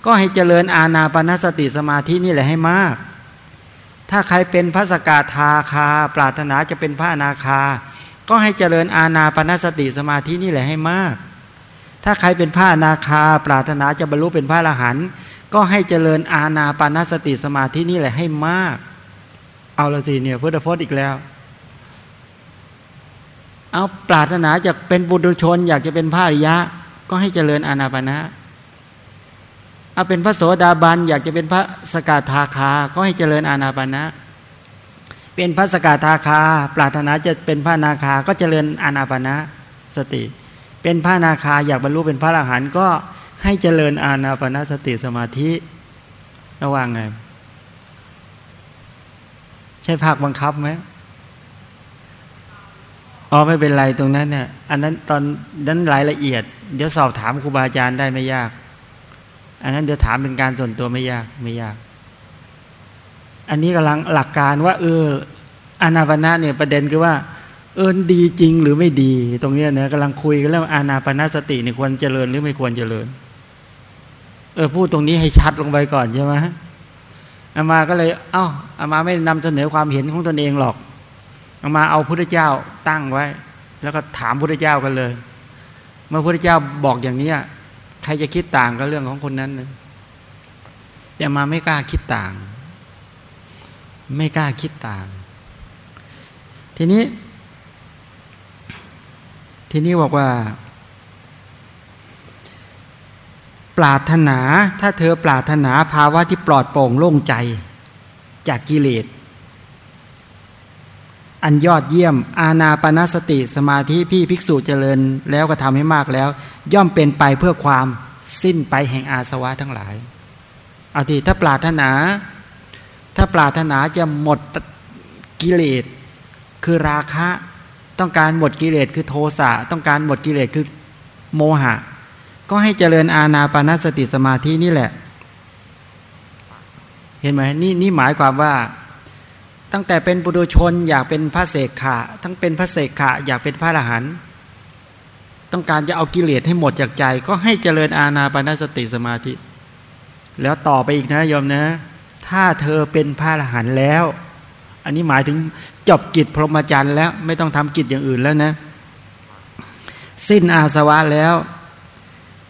ก็ให้เจริญอาณาปณสติสมาธินี่แหละให้มาก ถ้าใครเป็นพระสกทาคา ปรารถนาจะเป็นพระอนาคา ก็ให้เจริญอาณาปณสติสมาธินี่แหละให้มาก ถ้าใครเป็นพระอนาคา ปรารถนาจะบรรลุเป็นพระอรหันต์ก็ให้เจริญอาณาปณสติสมาธินี่แหละให้มาก เอาละสิเนี่ยพุทธพจน์อีกแล้ว เอาปรารถนาจะเป็นบุตรชน อยากจะเป็นพระอริยะ ก็ให้เจริญอานาปณะ เอาเป็นพระโสดาบันอยากจะเป็นพระสกทาคา ก็ให้เจริญอานาปณะเป็นพระสกทาคา ปรารถนาจะเป็นพระนาคา ก็เจริญอานาปณะสติ เป็นพระนาคาอยากบรรลุเป็นพระอรหันต์ก็ให้เจริญอานาปณะสติสมาธิระวังไง ใช่ภาคบังคับไหมอ๋อไม่เป็นไรตรงนั้นเนี่ยอันนั้นตอนนั้นรายละเอียด เดี๋ยวสอบถามครูบาอาจารย์ได้ไม่ยาก อันนั้นเดี๋ยวถามเป็นการส่วนตัวไม่ยากไม่ยาก อันนี้กำลังหลักการว่า เอออานาปนาเนี่ยประเด็นคือว่า เออดีจริงหรือไม่ดี ตรงนี้เนี่ยกำลังคุยกันเรื่องอานาปนาสติเนี่ยควรเจริญหรือไม่ควรเจริญ เออพูดตรงนี้ให้ชัดลงไปก่อนใช่ไหมอามาก็เลย เอา้าอามาไม่นำเสนอความเห็นของตนเองหรอกอามาเอาพุทธเจ้าตั้งไว้ แล้วก็ถามพุทธเจ้ากันเลย เมื่อพุทธเจ้าบอกอย่างนี้ ใครจะคิดต่างก็เรื่องของคนนั้นนะแต่มาไม่กล้าคิดต่าง ไม่กล้าคิดต่าง ทีนี้ ทีนี้บอกว่า ปรารถนาถ้าเธอปรารถนาภาวะที่ปลอดโปร่งโล่งใจ จากกิเลส อันยอดเยี่ยม อาณาปณสติสมาธิพี่ภิกษุเจริญแล้วก็ทำให้มากแล้ว ย่อมเป็นไปเพื่อความสิ้นไปแห่งอาสวะทั้งหลาย เอาทีถ้าปรารถนา ถ้าปรารถนาจะหมดกิเลสคือราคะ ต้องการหมดกิเลสคือโทสะต้องการหมดกิเลสคือโมหะ ก็ให้เจริญอาณาปณสติสมาธินี่แหละ เห็นไหมนี่นี่หมายความว่า ตั้งแต่เป็นปุถุชนอยากเป็นพระเสกขะทั้งเป็นพระเสกขะอยากเป็นพระอรหันต์ต้องการจะเอากิเลสให้หมดจากใจ ก็ให้เจริญอาณาปณสติสมาธิ แล้วต่อไปอีกนะโยมนะ ถ้าเธอเป็นพระอรหันต์แล้ว อันนี้หมายถึงจบกิจพรหมจรรย์แล้วไม่ต้องทำกิจอย่างอื่นแล้วนะ สิ้นอาสวะแล้ว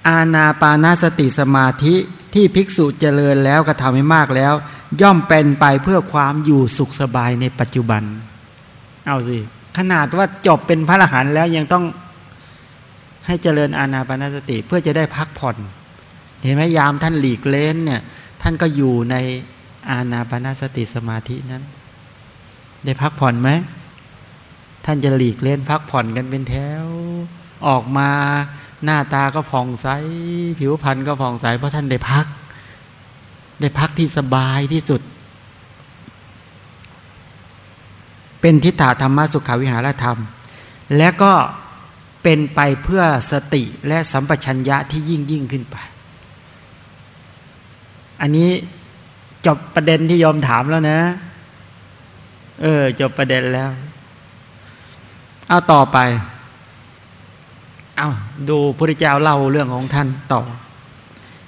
อาณาปานาสติสมาธิ ที่ภิกษุเจริญแล้วก็ทำให้มากแล้ว ย่อมเป็นไปเพื่อความอยู่สุขสบายในปัจจุบัน เอาสิ ขนาดว่าจบเป็นพระอรหันต์แล้วยังต้องให้เจริญอาณาปานาสติเพื่อจะได้พักผ่อน เห็นไหมยามท่านหลีกเล้นเนี่ยท่านก็อยู่ในอาณาปานาสติสมาธินั้น ได้พักผ่อนไหมท่านจะหลีกเล่นพักผ่อนกันเป็นแถว ออกมา หน้าตาก็ผ่องใส ผิวพรรณก็ผ่องใส เพราะท่านได้พัก ได้พักที่สบายที่สุด เป็นทิฏฐธรรมสุขาวิหารธรรม และก็เป็นไปเพื่อสติและสัมปชัญญะที่ยิ่งยิ่งขึ้นไป อันนี้จบประเด็นที่ยอมถามแล้วนะ เออ จบประเด็นแล้ว เอาต่อไป เอาดูพระเจ้าเล่าเรื่องของท่านต่อ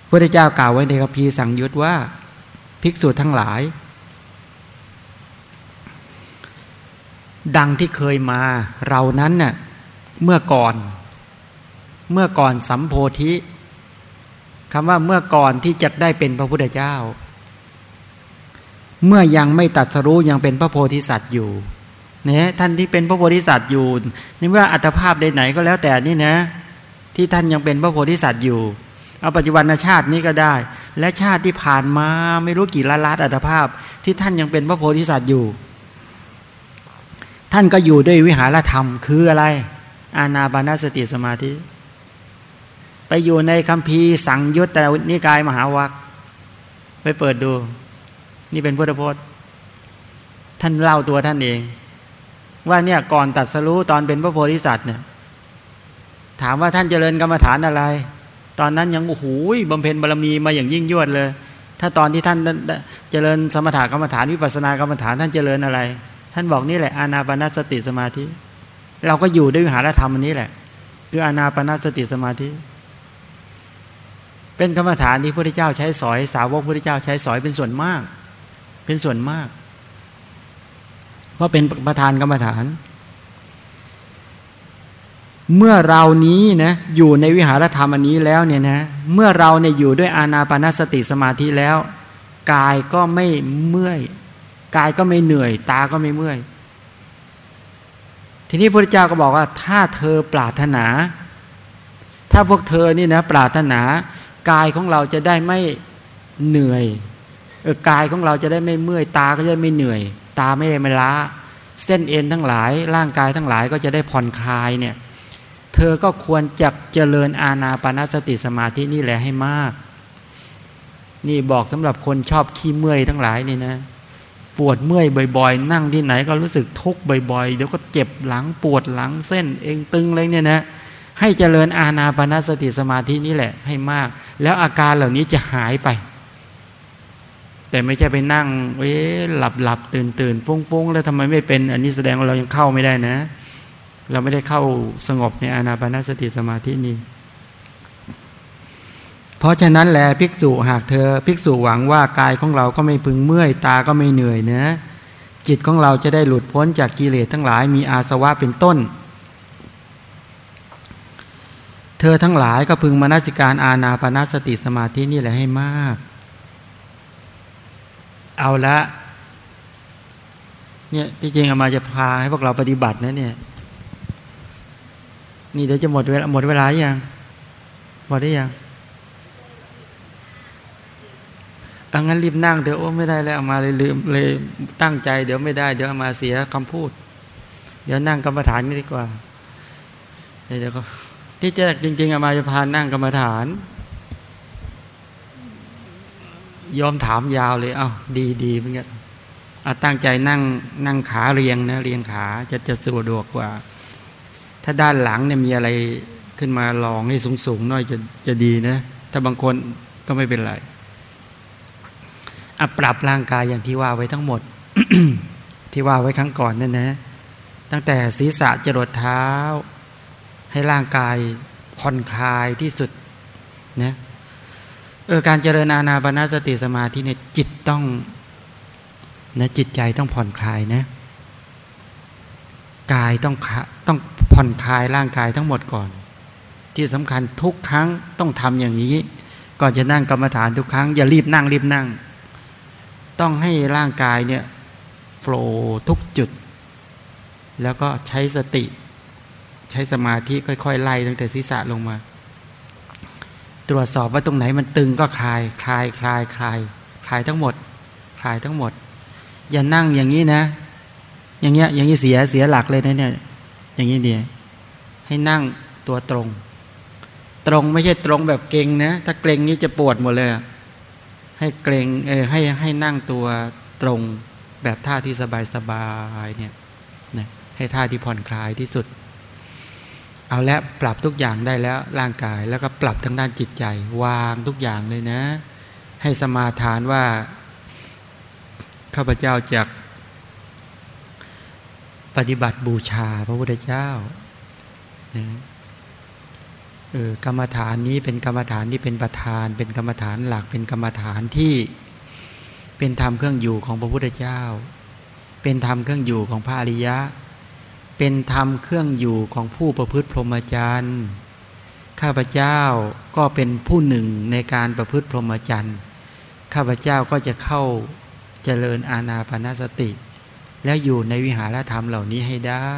พระเจ้ากล่าวไว้ในคัมภีร์สังยุตว่า ภิกษุทั้งหลาย ดังที่เคยมาเรานั้นเน่ะเมื่อก่อน เมื่อก่อนสัมโพธิคำว่าเมื่อก่อนที่จะได้เป็นพระพุทธเจ้า เมื่อยังไม่ตัดสรู้ยังเป็นพระโพธิสัตว์อยู่ เนี่ยท่านที่เป็นพระโพธิสัตว์อยู่นี่ว่าอัตภาพใดไหนก็แล้วแต่นี่นะ ที่ท่านยังเป็นพระโพธิสัตว์อยู่ เอาปัจจุบันชาตินี้ก็ได้ และชาติที่ผ่านมาไม่รู้กี่ล้านล้านอัตภาพ ที่ท่านยังเป็นพระโพธิสัตว์อยู่ ท่านก็อยู่ด้วยวิหารธรรมคืออะไร อานาปานาสติสมาธิ ไปอยู่ในคัมภีร์สังยุตแต่นิกายมหาวัคไปเปิดดู นี่เป็นพุทธพจน์ ท่านเล่าตัวท่านเอง ว่าเนี่ยก่อนตัดสรู้ตอนเป็นพระโพธิสัตว์เนี่ยถามว่าท่านเจริญกรรมฐานอะไร ตอนนั้นยังโอ้โหบำเพ็ญบารมีมาอย่างยิ่งยวดเลย ถ้าตอนที่ท่านเจริญสมถกรรมฐานวิปัสสนากรรมฐานท่านเจริญอะไร ท่านบอกนี่แหละอานาปนาสติสมาธิ เราก็อยู่ด้วยวิหารธรรมอันนี้แหละ คืออานาปนาสติสมาธิ เป็นกรรมฐานที่พระพุทธเจ้าใช้สอย สาวกพระพุทธเจ้าใช้สอยเป็นส่วนมาก เป็นส่วนมาก เพราะเป็นประธานกรรมฐาน เมื่อเรานี้นะอยู่ในวิหารธรรมอันนี้แล้วเนี่ยนะเมื่อเราเนี่ยอยู่ด้วยอานาปานสติสมาธิแล้ว กายก็ไม่เมื่อยกายก็ไม่เหนื่อย ตาก็ไม่เมื่อย ทีนี้พระเจ้าก็บอกว่าถ้าเธอปรารถนา ถ้าพวกเธอนี่นะปรารถนากายของเราจะได้ไม่เหนื่อยเออกายของเราจะได้ไม่เมื่อย ตาก็จะไม่เหนื่อย ตาไม่ได้ไม่ล้า เส้นเอ็นทั้งหลาย ร่างกายทั้งหลายก็จะได้ผ่อนคลายเนี่ยเธอก็ควรจะเจริญอาณาปณสติสมาธินี่แหละให้มาก นี่บอกสำหรับคนชอบขี้เมื่อยทั้งหลายนี่นะปวดเมื่อยบ่อย ๆ นั่งที่ไหนก็รู้สึกทุกข์บ่อยๆ เดี๋ยวก็เจ็บหลังปวดหลังเส้นเองตึงเลยเนี่ยนะให้เจริญอาณาปณสติสมาธินี่แหละให้มาก แล้วอาการเหล่านี้จะหายไป แต่ไม่ใช่ไปนั่งเอ๊หลับหลับตื่นตื่นฟุ้งฟุ้งแล้วทำไมไม่เป็น อันนี้แสดงว่าเรายังเข้าไม่ได้นะ เราไม่ได้เข้าสงบในอาณาปณสติสมาธินี้เพราะฉะนั้นแหละภิกษุหากเธอภิกษุหวังว่ากายของเราก็ไม่พึงเมื่อยตาก็ไม่เหนื่อยนะจิตของเราจะได้หลุดพ้นจากกิเลสทั้งหลายมีอาสวะเป็นต้น เธอทั้งหลายก็พึงมานาสิการอาณาปณสติสมาธินี่แหละให้มาก เอาละเนี่ยที่จริงอามาจะพาให้พวกเราปฏิบัตินะเนี่ย นี่เดี๋ยวจะหมดเวลาหมดเวลายังหมดได้ยังอังั้นรีบนั่งเดี๋ยวโอ้ไม่ได้แล้วมาเลยลืมเลยตั้งใจ เดี๋ยวไม่ได้ เดี๋ยวมาเสียคำพูด เดี๋ยวนั่งกรรมฐานนี่ดีกว่าเดี๋ยวก็ที่แจกจริง ๆอามาจะพานั่งกรรมฐาน ยอมถามยาวเลย เอา้าดีดีเพื่อนเอาตั้งใจนั่งนั่งขาเรียงนะเรียงขาจะจะสะดวกกว่า ถ้าด้านหลังเนี่ยมีอะไรขึ้นมาลองให้สูงๆหน่อยจะจะดีนะ ถ้าบางคนก็ไม่เป็นไรอปรับร่างกายอย่างที่ว่าไว้ทั้งหมด ที่ว่าไว้ครั้งก่อนนั่นนะ ตั้งแต่ศีรษะจรดเท้า ให้ร่างกายผ่อนคลายที่สุดนะ เออการเจริญอาณาปณสติสมาธิเนี่ยจิตต้องนะจิตใจต้องผ่อนคลายนะกายต้องต้องผ่อนคลายร่างกายทั้งหมดก่อน ที่สำคัญทุกครั้งต้องทำอย่างนี้ ก่อนจะนั่งกรรมฐานทุกครั้ง อย่ารีบนั่งรีบนั่ง ต้องให้ร่างกายเนี่ยโฟล์ทุกจุด แล้วก็ใช้สติ ใช้สมาธิค่อยๆไล่ตั้งแต่ศีรษะลงมา ตรวจสอบว่าตรงไหนมันตึงก็คลาย คลายคลายคลายคลายทั้งหมด คลายทั้งหมด อย่านั่งอย่างนี้นะ อย่างเงี้ยอย่างนี้เสียเสียหลักเลยนะเนี่ยอย่างนี้เดียให้นั่งตัวตรง ตรงไม่ใช่ตรงแบบเก่งนะ ถ้าเกรงนี้จะปวดหมดเลย ให้เกรงเออให้ให้นั่งตัวตรงแบบท่าที่สบายสบายเนี่ยนะให้ท่าที่ผ่อนคลายที่สุด เอาและปรับทุกอย่างได้แล้วร่างกายแล้วก็ปรับทางด้านจิตใจ วางทุกอย่างเลยนะ ให้สมาทานว่าข้าพเจ้าจากปฏิบัติบูชาพระพุทธเจ้านะเออกรรมฐานนี้เป็นกรรมฐานที่เป็นประธาน เป็นกรรมฐานหลักเป็นกรรมฐานที่เป็นธรรมเครื่องอยู่ของพระพุทธเจ้า เป็นธรรมเครื่องอยู่ของพระอริยะ เป็นธรรมเครื่องอยู่ของผู้ประพฤติพรหมจรรย์ข้าพเจ้าก็เป็นผู้หนึ่งในการประพฤติพรหมจรรย์ข้าพเจ้าก็จะเข้าเจริญอาณาปณสติ แล้วอยู่ในวิหารธรรมเหล่านี้ให้ได้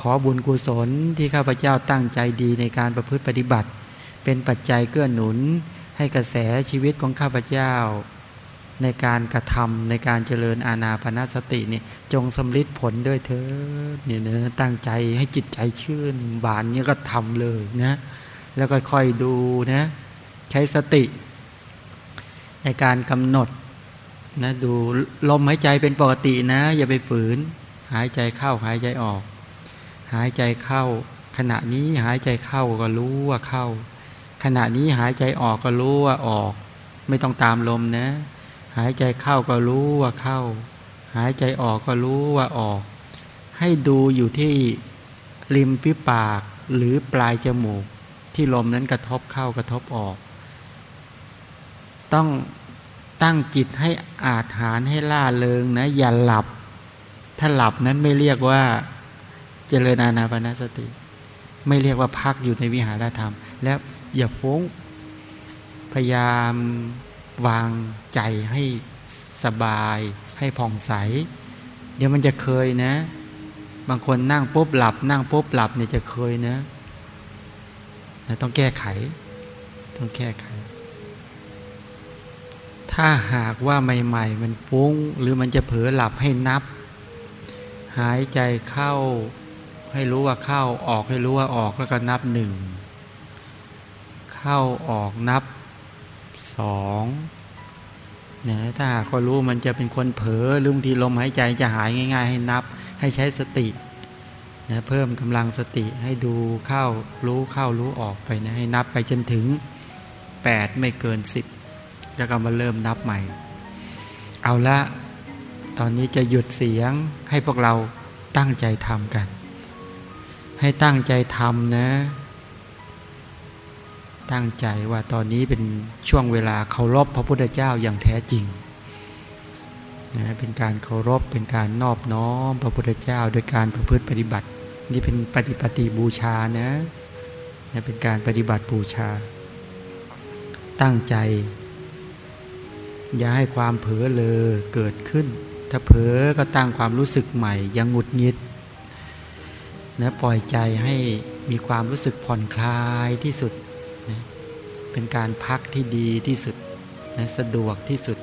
ขอบุญกุศลที่ข้าพเจ้าตั้งใจดีในการประพฤติปฏิบัติ เป็นปัจจัยเกื้อหนุนให้กระแสชีวิตของข้าพเจ้า ในการกระทำในการเจริญอาณาปณสตินี่จงสำลิดผลด้วยเธอเนี่ยนะตั้งใจให้จิตใจชื่น บานนี้ก็ทำเลยนะแล้วก็ค่อยดูนะใช้สติ ในการกำหนดนะดูลมหายใจเป็นปกตินะ อย่าไปฝืน หายใจเข้าหายใจออก หายใจเข้า ขณะนี้หายใจเข้าก็รู้ว่าเข้า ขณะนี้หายใจออกก็รู้ว่าออก ไม่ต้องตามลมนะ หายใจเข้าก็รู้ว่าเข้า หายใจออกก็รู้ว่าออก ให้ดูอยู่ที่ริมพิปากหรือปลายจมูก ที่ลมนั้นกระทบเข้ากระทบออก ต้องตั้งจิตให้อาถานให้ล่าเริงนะ อย่าหลับ ถ้าหลับนั้นไม่เรียกว่าเจริญอานาปนสติ ไม่เรียกว่าพักอยู่ในวิหารธรรม และอย่าฟุ้งพยายาม วางใจให้สบายให้ผ่องใส เดี๋ยวมันจะเคยนะ บางคนนั่งปุ๊บหลับ นั่งปุ๊บหลับเนี่ยจะเคยนะ ต้องแก้ไข ต้องแก้ไข ถ้าหากว่าใหม่ ๆ มันฟุ้ง หรือมันจะเผลอหลับให้นับ หายใจเข้าให้รู้ว่าเข้าออกให้รู้ว่าออกแล้วก็นับหนึ่งเข้าออกนับ สองนะถ้าหากว่ารู้มันจะเป็นคนเผลอหรือบางทีลมหายใจจะหายง่าย ๆ ให้นับ ให้ใช้สตินะเพิ่มกำลังสติให้ดูเข้ารู้เข้ารู้ออกไปนะให้นับไปจนถึง 8 ไม่เกิน 10 แล้วก็มาเริ่มนับใหม่ เอาละตอนนี้จะหยุดเสียงให้พวกเราตั้งใจทำกัน ให้ตั้งใจทำนะ ตั้งใจว่าตอนนี้เป็นช่วงเวลาเคารพพระพุทธเจ้าอย่างแท้จริงนะเป็นการเคารพเป็นการนอบน้อมพระพุทธเจ้า โดยการประพฤติปฏิบัติ นี่เป็นปฏิปฏิบูชานะนะเป็นการปฏิบัติบูชา ตั้งใจ อย่าให้ความเผลอเลอเกิดขึ้น ถ้าเผลอก็ตั้งความรู้สึกใหม่ยังหงุดหงิดนะปล่อยใจให้มีความรู้สึกผ่อนคลายที่สุด เป็นการพักที่ดีที่สุดนะสะดวกที่สุด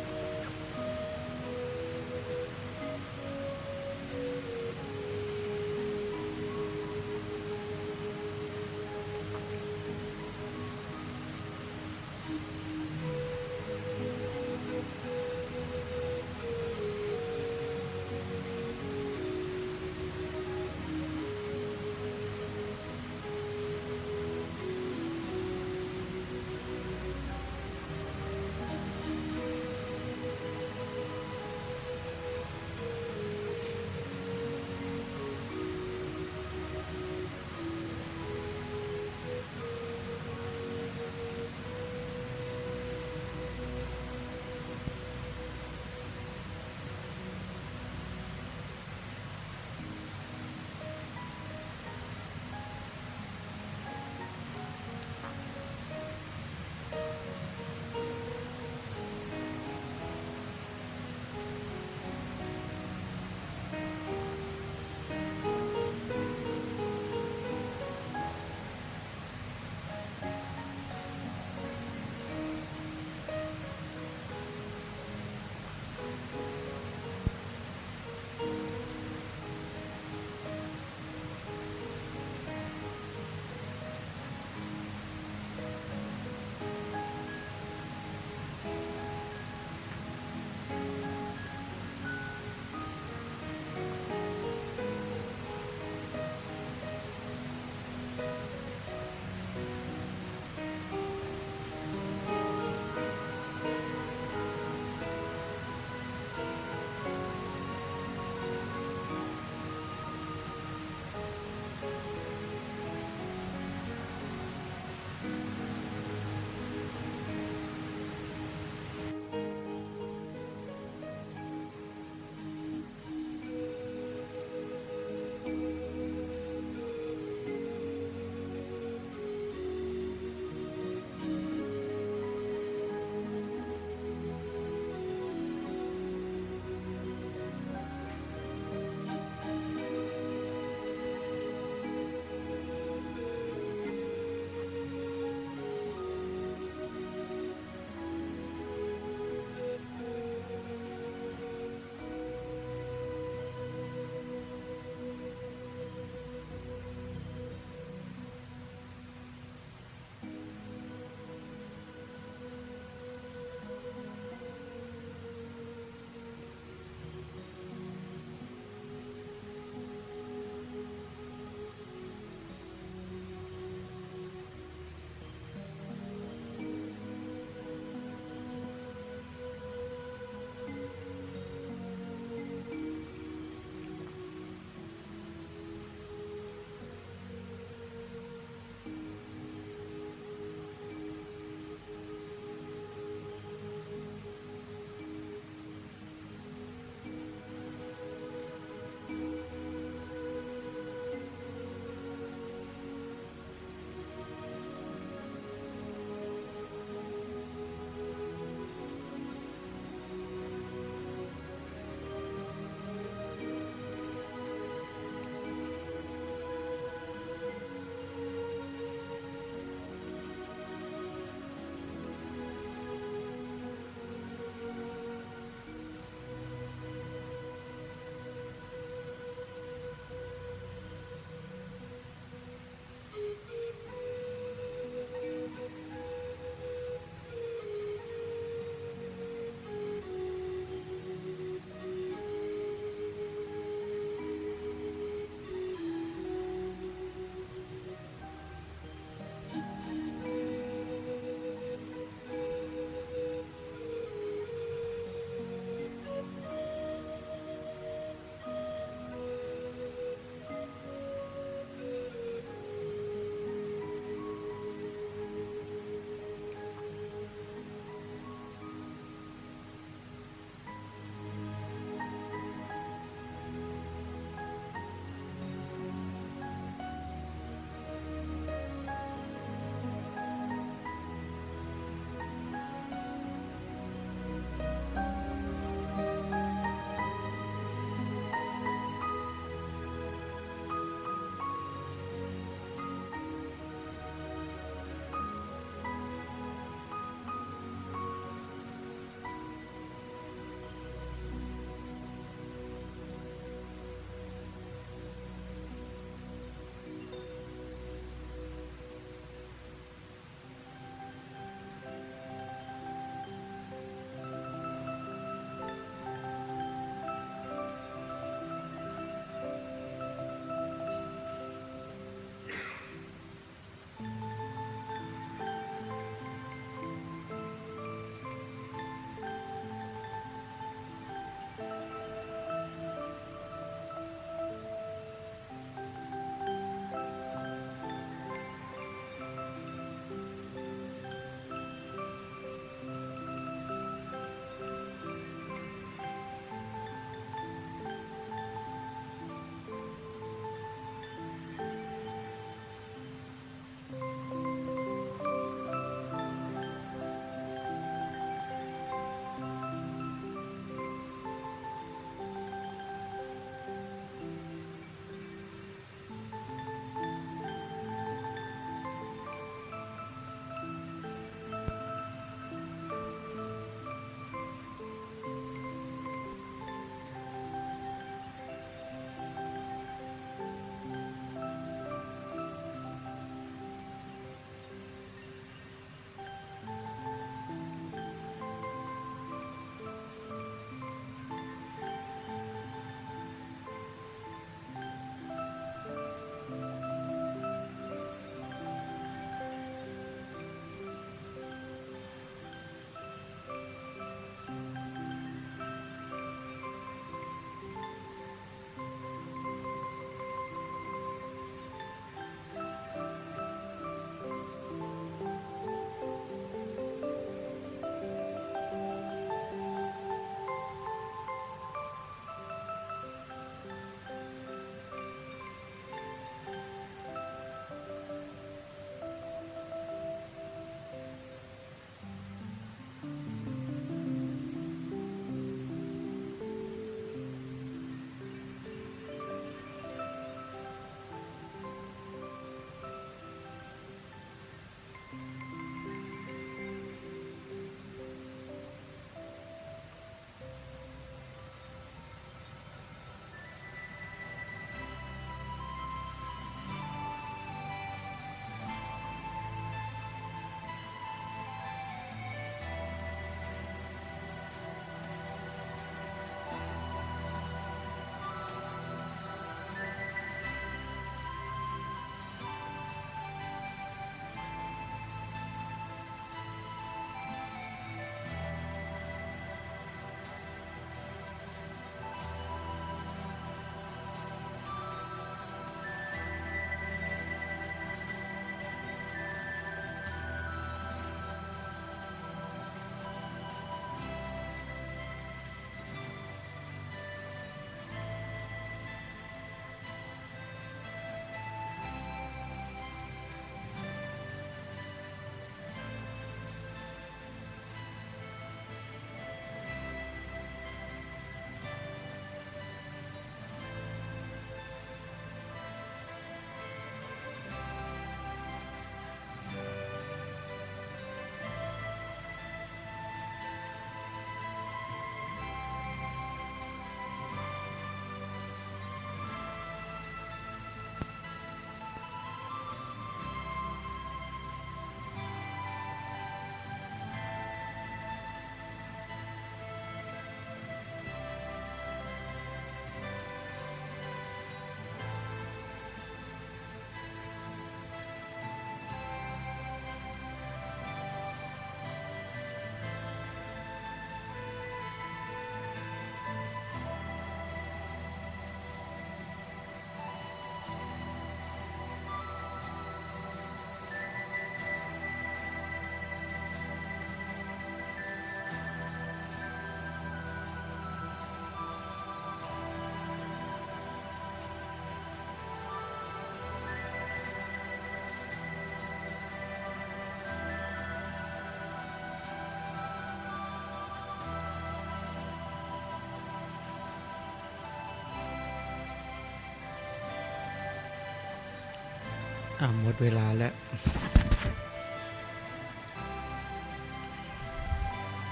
อ่าหมดเวลาแล้ว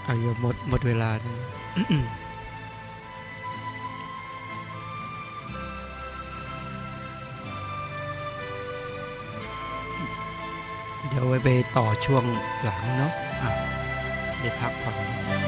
อายุหมดหมดเวลานี่เดี๋ยวไว้ไปต่อช่วงหลังเนาะะเดี๋ยวพักผ่อน